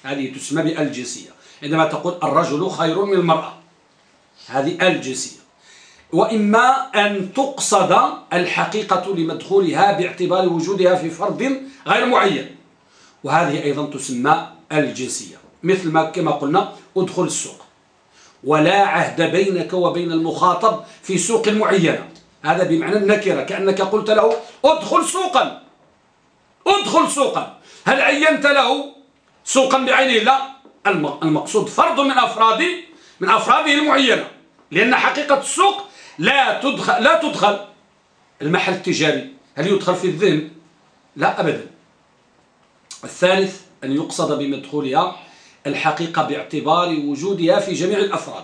هذه تسمى بالجنسية. عندما تقول الرجل خير من المرأة هذه الجنسية. وإما أن تقصد الحقيقة لمدخولها باعتبار وجودها في فرد غير معين. وهذه أيضا تسمى الجنسية. مثل ما كما قلنا ادخل السوق. ولا عهد بينك وبين المخاطب في سوق معينة. هذا بمعنى النكرة. كأنك قلت له ادخل سوقا. ادخل سوقا. هل عينت له سوقا بعينه؟ لا. المقصود فرد من أفراد من أفراده المعينة. لأن حقيقة السوق لا تدخل لا تدخل المحل التجاري. هل يدخل في الذهن؟ لا أبدا. الثالث أن يقصد بمدخولها الحقيقة باعتبار وجودها في جميع الأفراد.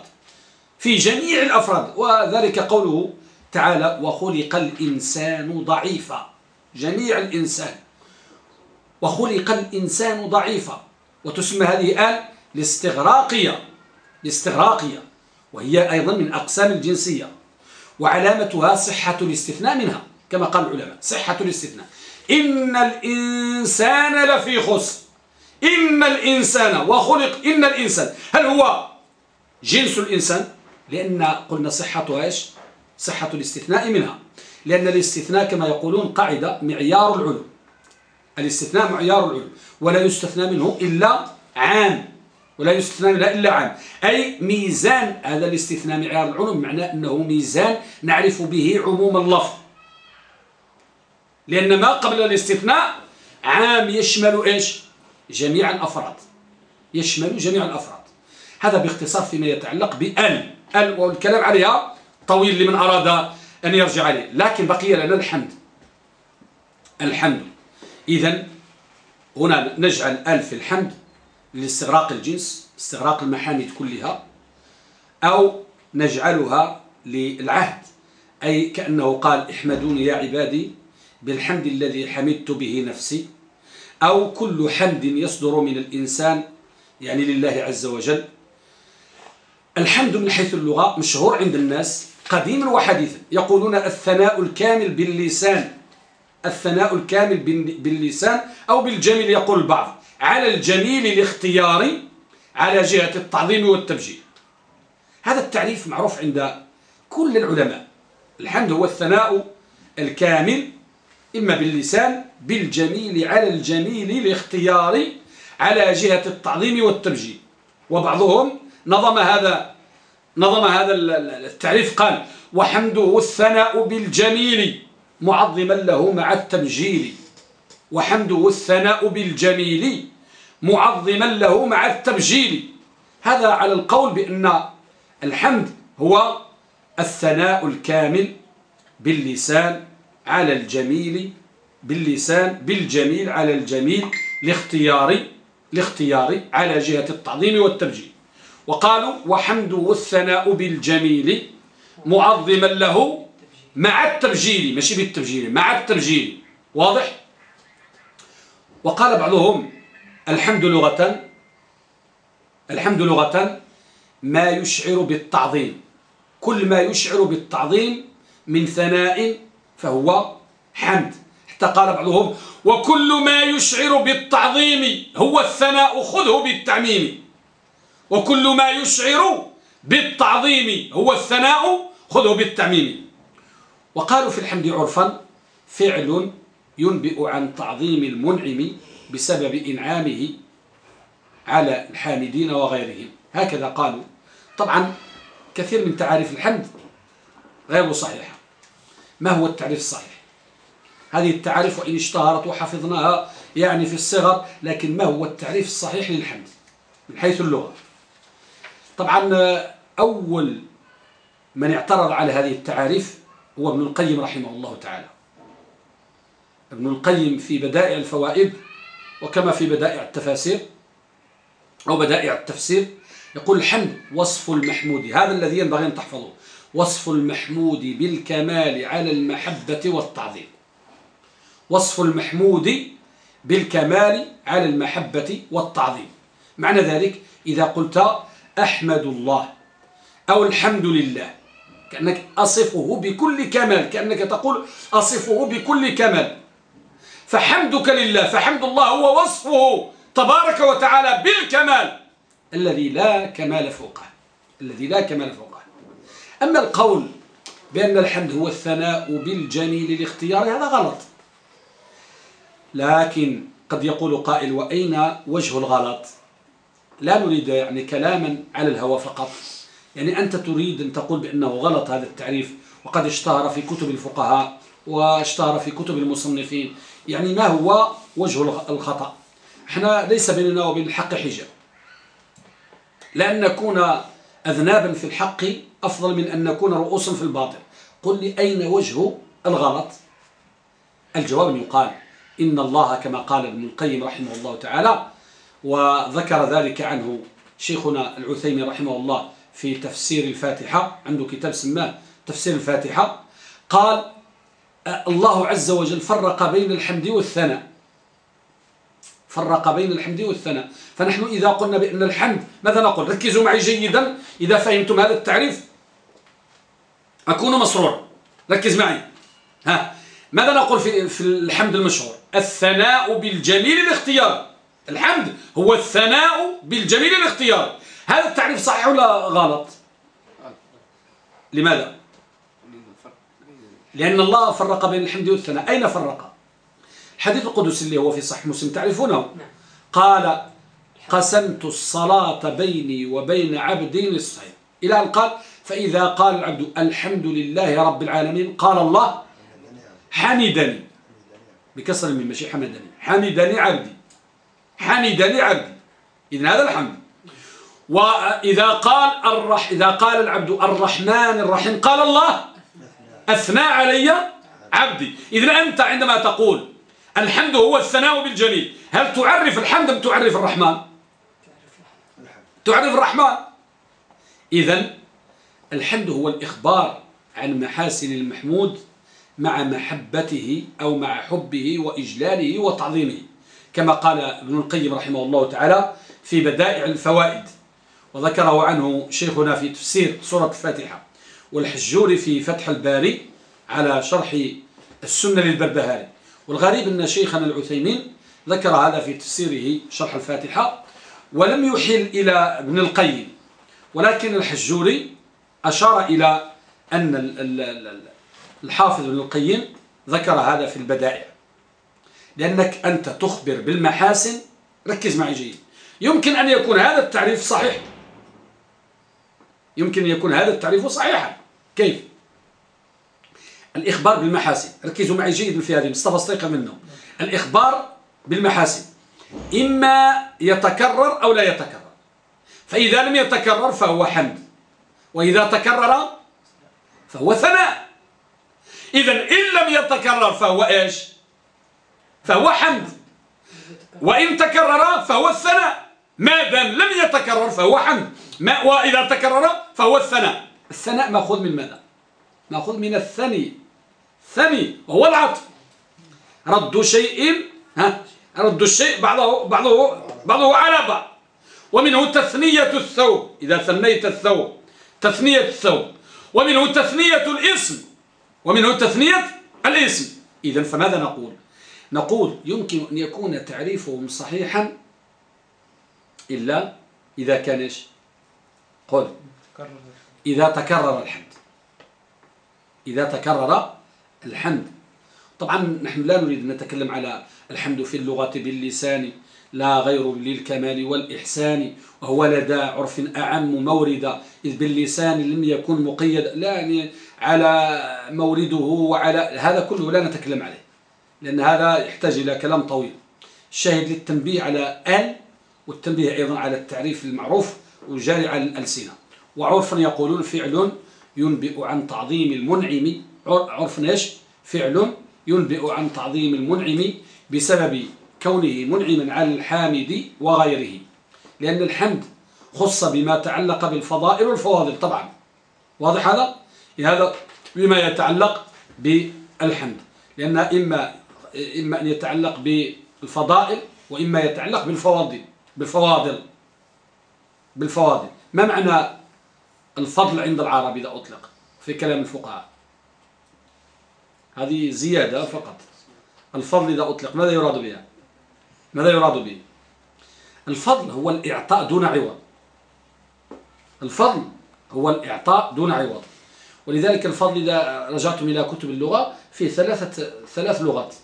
في جميع الأفراد. وذلك قوله تعالى وخلق الإنسان ضعيفا. جميع الإنسان. وخلق الإنسان ضعيفا. وتسمى هذه آل الاستغراقية الاستغراقية وهي أيضا من أقسام الجنسية. وعلامتها صحة الاستثناء منها كما قال العلماء صحة الاستثناء. إن الإنسان لفي خسر. إن الإنسان وخلق إن الإنسان. هل هو جنس الإنسان؟ لأن قلنا صحة إيش؟ صحة الاستثناء منها. لأن الاستثناء كما يقولون قاعدة معيار العلو. الاستثناء معيار العلو. ولا يستثنى منه إلا عام. ولا يستثنى منها إلا عام أي ميزان هذا الاستثناء معيار العلو معناه أنه ميزان نعرف به عموم اللفظ. لأن ما قبل الاستثناء عام يشمل إيش؟ جميع الأفراد. يشمل جميع الأفراد. هذا باختصار فيما يتعلق بأل أل والكلام عليها طويل لمن أراد أن يرجع عليه لكن بقي لنا الحمد. الحمد. إذا هنا نجعل أل في الحمد. لاستغراق الجنس استغراق المحامد كلها أو نجعلها للعهد. أي كأنه قال احمدوني يا عبادي بالحمد الذي حمدت به نفسي. أو كل حمد يصدر من الإنسان يعني لله عز وجل. الحمد من حيث اللغة مشهور عند الناس قديما وحديثا. يقولون الثناء الكامل باللسان. الثناء الكامل باللسان أو بالجميل يقول البعض. على الجميل الاختياري على جهة التعظيم والتبجيل. هذا التعريف معروف عند كل العلماء. الحمد هو الثناء الكامل إما باللسان بالجميل على الجميل الاختيار على جهة التعظيم والتبجيل. وبعضهم نظم هذا نظم هذا التعريف قال وحمده الثناء بالجميل معظما له مع التبجيل. وحمده الثناء بالجميل معظما له مع التبجيل. هذا على القول بأن الحمد هو الثناء الكامل باللسان على الجميل باللسان بالجميل على الجميل لاختيار لاختيار على جهة التعظيم والتبجيل. وقالوا وحمده الثناء بالجميل معظما له مع التبجيل. ماشي بالتبجيل مع التبجيل. واضح؟ وقال بعضهم الحمد لغة الحمد لغة ما يشعر بالتعظيم. كل ما يشعر بالتعظيم من ثناء فهو حمد. حتى قال بعضهم وكل ما يشعر بالتعظيم هو الثناء خذه بالتعميم. وكل ما يشعر بالتعظيم هو الثناء خذه بالتعميم. وقالوا في الحمد عرفا فعل ينبئ عن تعظيم المنعم بسبب إنعامه على الحامدين وغيرهم. هكذا قالوا. طبعا كثير من تعاريف الحمد غير صحيحة. ما هو التعريف الصحيح؟ هذه التعاريف وإن اشتهرت وحفظناها يعني في الصغر لكن ما هو التعريف الصحيح للحمد من حيث اللغة؟ طبعا أول من اعترض على هذه التعاريف هو ابن القيم رحمه الله تعالى. ابن القيم في بدائع الفوائد وكما في بدائع التفاسير أو بدائع التفسير يقول الحمد وصف المحمود هذا الذي ينبغي أن تحفظه وصف المحمود بالكمال على المحبة والتعظيم. وصف المحمود بالكمال على المحبة والتعظيم. معنى ذلك إذا قلت أحمد الله أو الحمد لله كأنك أصفه بكل كمال كأنك تقول أصفه بكل كمال. فحمدك لله فحمد الله هو وصفه تبارك وتعالى بالكمال. الذي لا كمال فوقه الذي لا كمال فوقه. أما القول بأن الحمد هو الثناء بالجميل الاختيار هذا غلط. لكن قد يقول قائل وأين وجه الغلط؟ لا نريد يعني كلاما على الهوى فقط. يعني أنت تريد أن تقول بأنه غلط هذا التعريف وقد اشتهر في كتب الفقهاء واشتهر في كتب المصنفين. يعني ما هو وجه الخطأ. إحنا ليس بيننا وبين الحق حجاب. لأن نكون أذنابا في الحق أفضل من أن نكون رؤوسا في الباطل. قل لي أين وجه الغلط؟ الجواب يقال إن الله كما قال ابن القيم رحمه الله تعالى وذكر ذلك عنه شيخنا العثيمي رحمه الله في تفسير الفاتحة عنده كتاب سماه تفسير الفاتحة قال الله عز وجل فرق بين الحمد والثناء. فرق بين الحمد والثناء. فنحن إذا قلنا بأن الحمد ماذا نقول؟ ركزوا معي جيدا. إذا فهمتم هذا التعريف أكون مسرور ركز معي. ها. ماذا نقول في, الحمد المشهور؟ الثناء بالجميل الاختيار. الحمد هو الثناء بالجميل الاختيار. هذا التعريف صحيح ولا غلط؟ لماذا؟ لأن الله فرق بين الحمد والثناء. أين فرق؟ الحديث القدسي اللي هو في صحيح مسلم تعرفونه؟ نعم. قال قسمت الصلاة بيني وبين عبدي نصفين. إلى أن قال فإذا قال العبد الحمد لله رب العالمين قال الله حمدني. بكسر الميم ماشي حمدني. حمدني عبدي. حمدني عبدي. إذن هذا الحمد. وإذا قال الرح إذا قال العبد الرحمن الرحيم قال الله أثنى علي عبدي. إذن أنت عندما تقول الحمد هو الثناء بالجميل هل تعرف الحمد أم تعرف الرحمن؟ تعرف الرحمن. إذن الحمد هو الإخبار عن محاسن المحمود مع محبته أو مع حبه وإجلاله وتعظيمه. كما قال ابن القيم رحمه الله تعالى في بدائع الفوائد وذكره عنه شيخنا في تفسير سورة الفاتحة. والحجوري في فتح الباري على شرح السنة للبربهاري. والغريب أن شيخنا العثيمين ذكر هذا في تفسيره شرح الفاتحة ولم يحل إلى ابن القيم ولكن الحجوري أشار إلى أن الحافظ ابن القيم ذكر هذا في البدائع. لأنك أنت تخبر بالمحاسن ركز معي جيد. يمكن أن يكون هذا التعريف صحيح. يمكن أن يكون هذا التعريف صحيحا. كيف؟ الإخبار بالمحاسن. ركزوا معي جيدا في هذه مصطفى استيقظ منه. الإخبار بالمحاسن. إما يتكرر أو لا يتكرر. فإذا لم يتكرر فهو حمد. وإذا تكرر فهو ثناء. إذا إن لم يتكرر فهو إيش؟ فهو حمد. وإن تكرر فهو الثناء. ما دام لم يتكرر فهو حمد. ما وإذا تكرر فهو الثناء. الثناء مأخوذ من ماذا؟ مأخوذ من الثني. ثني وهو العطف. رد شيء ها؟ رد الشيء بعضه بعضه بعضه على بعض ومنه تثنية الثوب. إذا ثنيت الثوب تثنية الثوب. ومنه تثنية الاسم. ومنه تثنية الاسم. إذا فماذا نقول؟ نقول يمكن أن يكون تعريفهم صحيحا إلا إذا كان إيش؟ قل إذا تكرر الحمد. إذا تكرر الحمد. طبعا نحن لا نريد أن نتكلم على الحمد في اللغة باللسان لا غير للكمال والإحسان وهو لدى عرف أعم موردا إذ باللسان لم يكن مقيد لا يعني على مورده وعلى هذا كله لا نتكلم عليه لأن هذا يحتاج إلى كلام طويل. الشاهد للتنبيه على آل والتنبيه أيضا على التعريف المعروف وجاري على الألسنة. وعرفا يقولون فعل ينبئ عن تعظيم المنعم. عرفا إيش؟ فعل ينبئ عن تعظيم المنعم بسبب كونه منعما على الحامد وغيره. لأن الحمد خص بما تعلق بالفضائل والفواضل طبعا. واضح هذا؟ هذا بما يتعلق بالحمد. لأن إما إما أن يتعلق بالفضائل وإما يتعلق بالفواضل. بالفواضل. بالفواضل. ما معنى الفضل عند العرب إذا أطلق في كلام الفقهاء. هذه زيادة فقط. الفضل إذا أطلق ماذا يراد بها؟ ماذا يراد به؟ الفضل هو الإعطاء دون عوض. الفضل هو الإعطاء دون عوض. ولذلك الفضل إذا رجعتم إلى كتب اللغة في ثلاثة ثلاث لغات.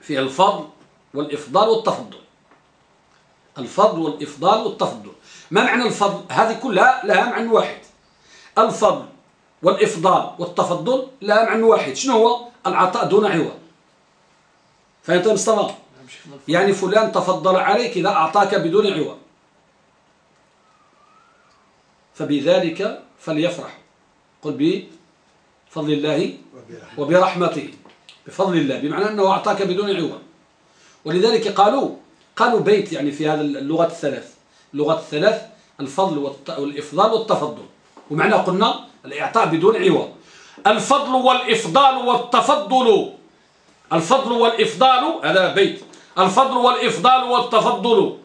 في الفضل والإفضال والتفضل. الفضل والإفضال والتفضل. ما معنى الفضل؟ هذه كلها لها معنى واحد. الفضل والإفضال والتفضل لها معنى واحد. شنو هو؟ العطاء دون عوض. فهمت مصطفى؟ يعني فلان تفضل عليك إذا أعطاك بدون عوض. فبذلك فليفرح. قل بفضل الله وبرحمته. بفضل الله. بمعنى أنه أعطاك بدون عوض. ولذلك قالوا قالوا بيت يعني في هذا اللغة الثلاث. اللغة الثلاث الفضل والإفضال والتفضل. ومعنى قلنا الإعطاء بدون عوض. الفضل والإفضال والتفضل. الفضل والإفضال هذا بيت. الفضل والإفضال والتفضل.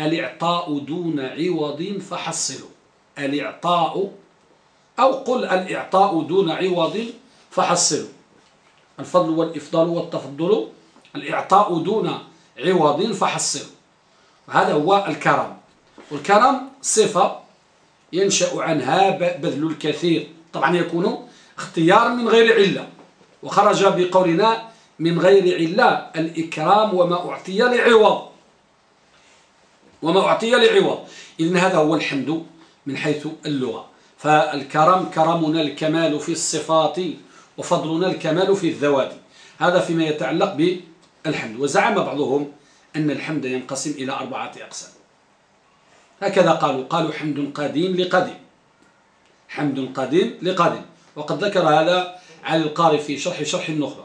الإعطاء دون عوض فحصلوا الإعطاء أو قل الإعطاء دون عوض فحصلوا الفضل والإفضال والتفضل. الإعطاء دون عوض فحصلوا هذا هو الكرم. والكرم صفة ينشأ عنها بذل الكثير. طبعا يكون اختيار من غير علة وخرج بقولنا من غير علة الإكرام وما أعطي لعوض. وما أعطي لعوض. إذن هذا هو الحمد من حيث اللغة. فالكرم كرمنا الكمال في الصفات وفضلنا الكمال في الذوات. هذا فيما يتعلق بالحمد. وزعم بعضهم أن الحمد ينقسم إلى أربعة أقسام. هكذا قالوا. قالوا حمد قديم لقديم حمد قديم لقديم وقد ذكر هذا على القاري في شرح شرح النخبة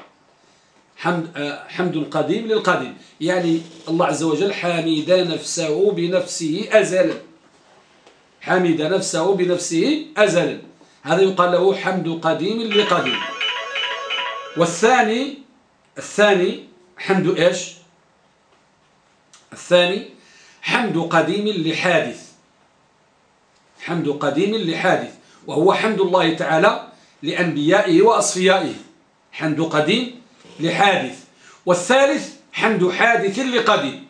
حمد, آه، حمد قديم للقديم يعني الله عز وجل حمد نفسه بنفسه أزلا. حمد نفسه بنفسه أزلا. هذا يقال له حمد قديم لقديم والثاني الثاني حمد إيش؟ الثاني حمد قديم لحادث. حمد قديم لحادث. وهو حمد الله تعالى لأنبيائه وأصفيائه. حمد قديم لحادث. والثالث حمد حادث لقديم.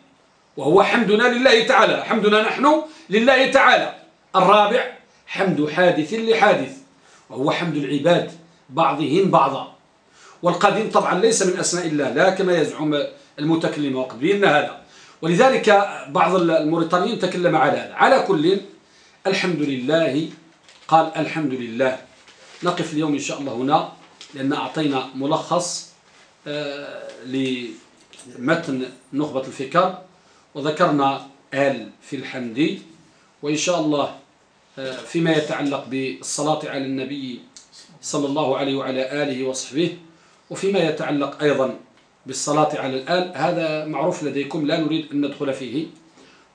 وهو حمدنا لله تعالى. حمدنا نحن لله تعالى. الرابع حمد حادث لحادث. وهو حمد العباد بعضهم بعضا. والقديم طبعا ليس من أسماء الله لا كما يزعم المتكلم وقد بينا هذا. ولذلك بعض الموريتانيين تكلم على هذا. على كل الحمد لله قال الحمد لله. نقف اليوم إن شاء الله هنا لأن أعطينا ملخص آه، لمتن نخبة الفكر وذكرنا آل في الحمد وإن شاء الله آه، فيما يتعلق بالصلاة على النبي صلى الله عليه وعلى آله وصحبه وفيما يتعلق أيضا بالصلاة على الآل. هذا معروف لديكم لا نريد أن ندخل فيه.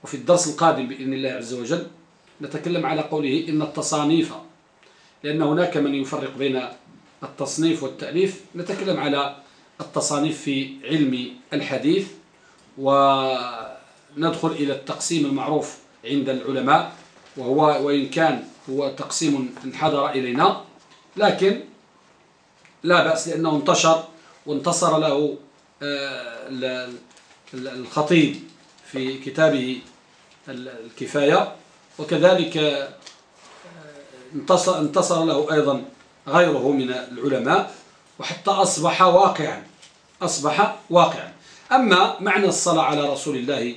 وفي الدرس القادم بإذن الله عز وجل نتكلم على قوله إن التصانيف لأن هناك من يفرق بين التصنيف والتأليف. نتكلم على التصانيف في علم الحديث وندخل إلى التقسيم المعروف عند العلماء وهو وإن كان هو تقسيم انحدر إلينا. لكن لا بأس لأنه انتشر وانتصر له الخطيب في كتابه الكفاية. وكذلك آه، انتصر, انتصر له أيضا غيره من العلماء وحتى أصبح واقعا أصبح واقعا. أما معنى الصلاة على رسول الله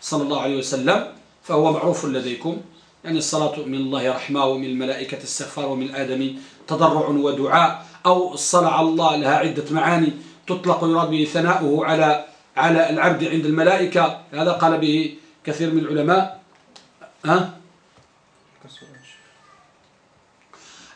صلى الله عليه وسلم فهو معروف لديكم يعني الصلاة من الله رحمة ومن الملائكة استغفار ومن الآدم تضرع ودعاء أو الصلاة على الله لها عدة معاني. تطلق يراد ثناؤه على على العبد عند الملائكة. هذا قال به كثير من العلماء. ها؟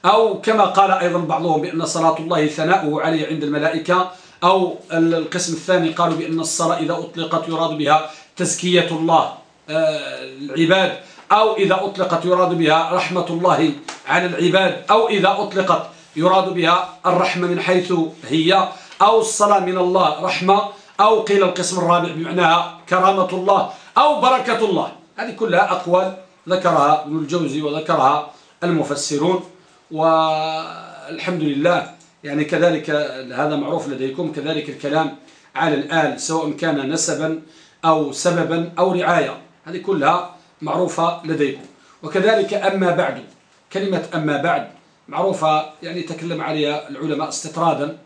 أو كما قال أيضا بعضهم بأن صلاة الله ثناؤه عليه عند الملائكة. أو القسم الثاني قالوا بأن الصلاة إذا أطلقت يراد بها تزكية الله آه، العباد. أو إذا أطلقت يراد بها رحمة الله على العباد. أو إذا أطلقت يراد بها الرحمة من حيث هي. أو الصلاة من الله رحمة أو قيل القسم الرابع بمعناها كرامة الله أو بركة الله. هذه كلها أقوال ذكرها ابن الجوزي وذكرها المفسرون والحمد لله يعني كذلك هذا معروف لديكم كذلك الكلام على الآل سواء كان نسبا أو سببا أو رعاية. هذه كلها معروفة لديكم. وكذلك أما بعد كلمة أما بعد معروفة يعني تكلم عليها العلماء استطرادا.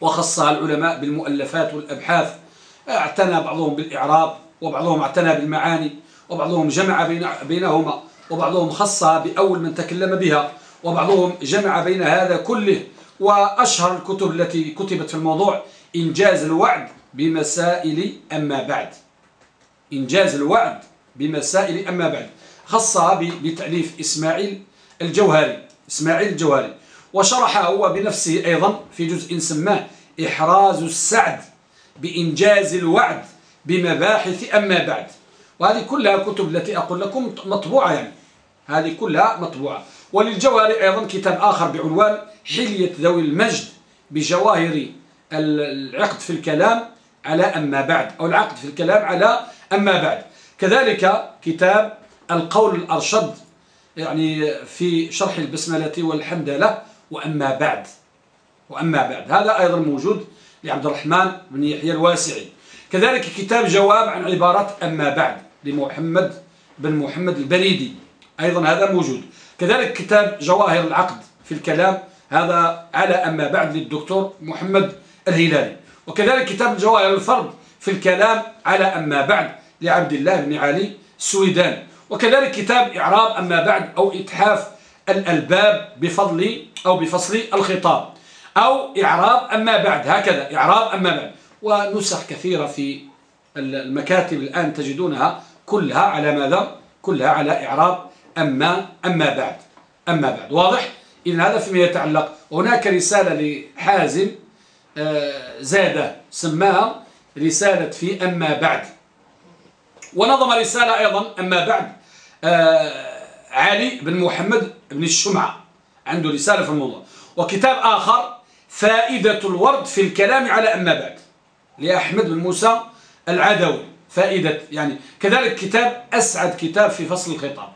وخصها العلماء بالمؤلفات والأبحاث. اعتنى بعضهم بالإعراب وبعضهم اعتنى بالمعاني وبعضهم جمع بين بينهما وبعضهم خصها بأول من تكلم بها وبعضهم جمع بين هذا كله. وأشهر الكتب التي كتبت في الموضوع إنجاز الوعد بمسائل أما بعد. إنجاز الوعد بمسائل أما بعد. خصها بتأليف إسماعيل الجوهري. إسماعيل الجوهري. وشرح هو بنفسه أيضا في جزء سماه إحراز السعد بإنجاز الوعد بمباحث أما بعد. وهذه كلها كتب التي أقول لكم مطبوعة يعني. هذه كلها مطبوعة. وللجوهري أيضا كتاب آخر بعنوان حلية ذوي المجد بجواهر العقد في الكلام على أما بعد. أو العقد في الكلام على أما بعد. كذلك كتاب القول الأرشد يعني في شرح البسملة والحمدلة وأما بعد وأما بعد. هذا أيضا موجود لعبد الرحمن بن يحيى الواسعي. كذلك كتاب جواب عن عبارة أما بعد لمحمد بن محمد البريدي. أيضا هذا موجود. كذلك كتاب جواهر العقد في الكلام هذا على أما بعد للدكتور محمد الهلالي. وكذلك كتاب جواهر الفرد في الكلام على أما بعد لعبد الله بن علي السويدان وكذلك كتاب إعراب أما بعد أو إتحاف الألباب بفضل أو بفصل الخطاب أو إعراب أما بعد هكذا إعراب أما بعد. ونسخ كثيرة في المكاتب الآن تجدونها كلها على ماذا؟ كلها على إعراب أما أما بعد. أما بعد. واضح؟ إذن هذا فيما يتعلق. هناك رسالة لحازم آه، زادة سماها رسالة في أما بعد. ونظم رسالة أيضا أما بعد آه، علي بن محمد بن الشمعة. عنده رسالة في الموضوع. وكتاب آخر فائدة الورد في الكلام على أما بعد. لأحمد بن موسى العدوي. فائدة يعني كذلك كتاب أسعد كتاب في فصل الخطاب.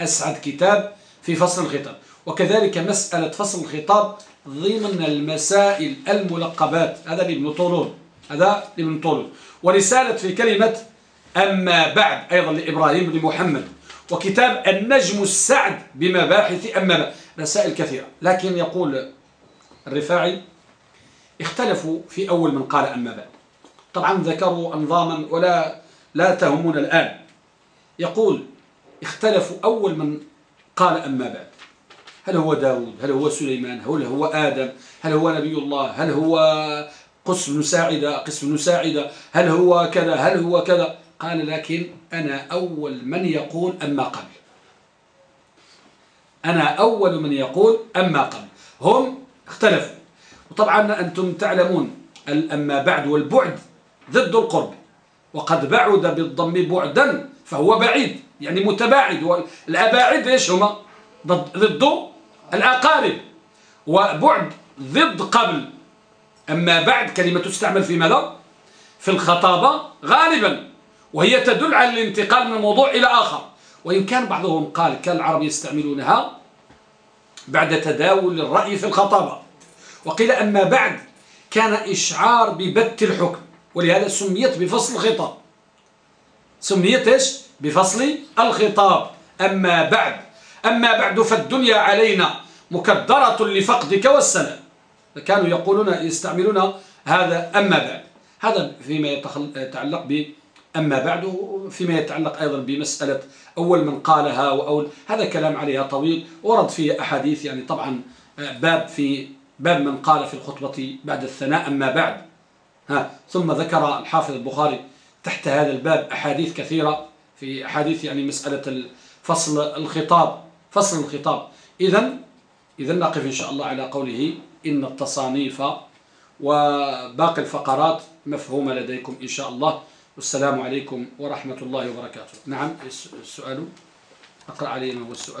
أسعد كتاب في فصل الخطاب. وكذلك مسألة فصل الخطاب ضمن المسائل الملقبات. هذا لابن طولون. هذا لابن طولون. ورسالة في كلمة أما بعد أيضا لإبراهيم بن محمد. وكتاب النجم السعد بمباحث أما بعد رسائل كثيرة. لكن يقول الرفاعي اختلفوا في أول من قال أما بعد طبعا ذكروا أنظاما ولا لا تهمنا الآن. يقول اختلفوا أول من قال أما بعد هل هو داود هل هو سليمان؟ هل هو آدم؟ هل هو نبي الله؟ هل هو قس بن ساعدة؟ قس بن ساعدة. هل هو كذا؟ هل هو كذا؟ قال لكن أنا أول من يقول أما قبل. أنا أول من يقول أما قبل. هم اختلفوا. وطبعا أنتم تعلمون الأما بعد والبعد ضد القرب. وقد بعد بالضم بعدا فهو بعيد يعني متباعد. والأباعد إيش هما؟ ضد الأقارب. وبعد ضد قبل. أما بعد كلمة تستعمل في ماذا؟ في الخطابة غالبا. وهي تدل على الانتقال من موضوع إلى آخر. وإن كان بعضهم قال كان العرب يستعملونها بعد تداول الرأي في الخطابة. وقيل أما بعد كان إشعار ببت الحكم ولهذا سميت بفصل الخطاب. سميت إيش؟ بفصل الخطاب. أما بعد أما بعد فالدنيا علينا مكدرة لفقدك والسلام. كانوا يقولون يستعملون هذا أما بعد. هذا فيما يتعلق بأما بعد فيما يتعلق أيضا بمسألة أول من قالها وأول هذا كلام عليها طويل ورد فيه أحاديث يعني طبعا باب في باب من قال في الخطبة بعد الثناء أما بعد. ها ثم ذكر الحافظ البخاري تحت هذا الباب أحاديث كثيرة في أحاديث يعني مسألة فصل الخطاب. فصل الخطاب. إذا إذا نقف إن شاء الله على قوله إن التصانيف وباقي الفقرات مفهومة لديكم إن شاء الله. والسلام عليكم ورحمة الله وبركاته. نعم السؤال أقرأ علينا والسؤال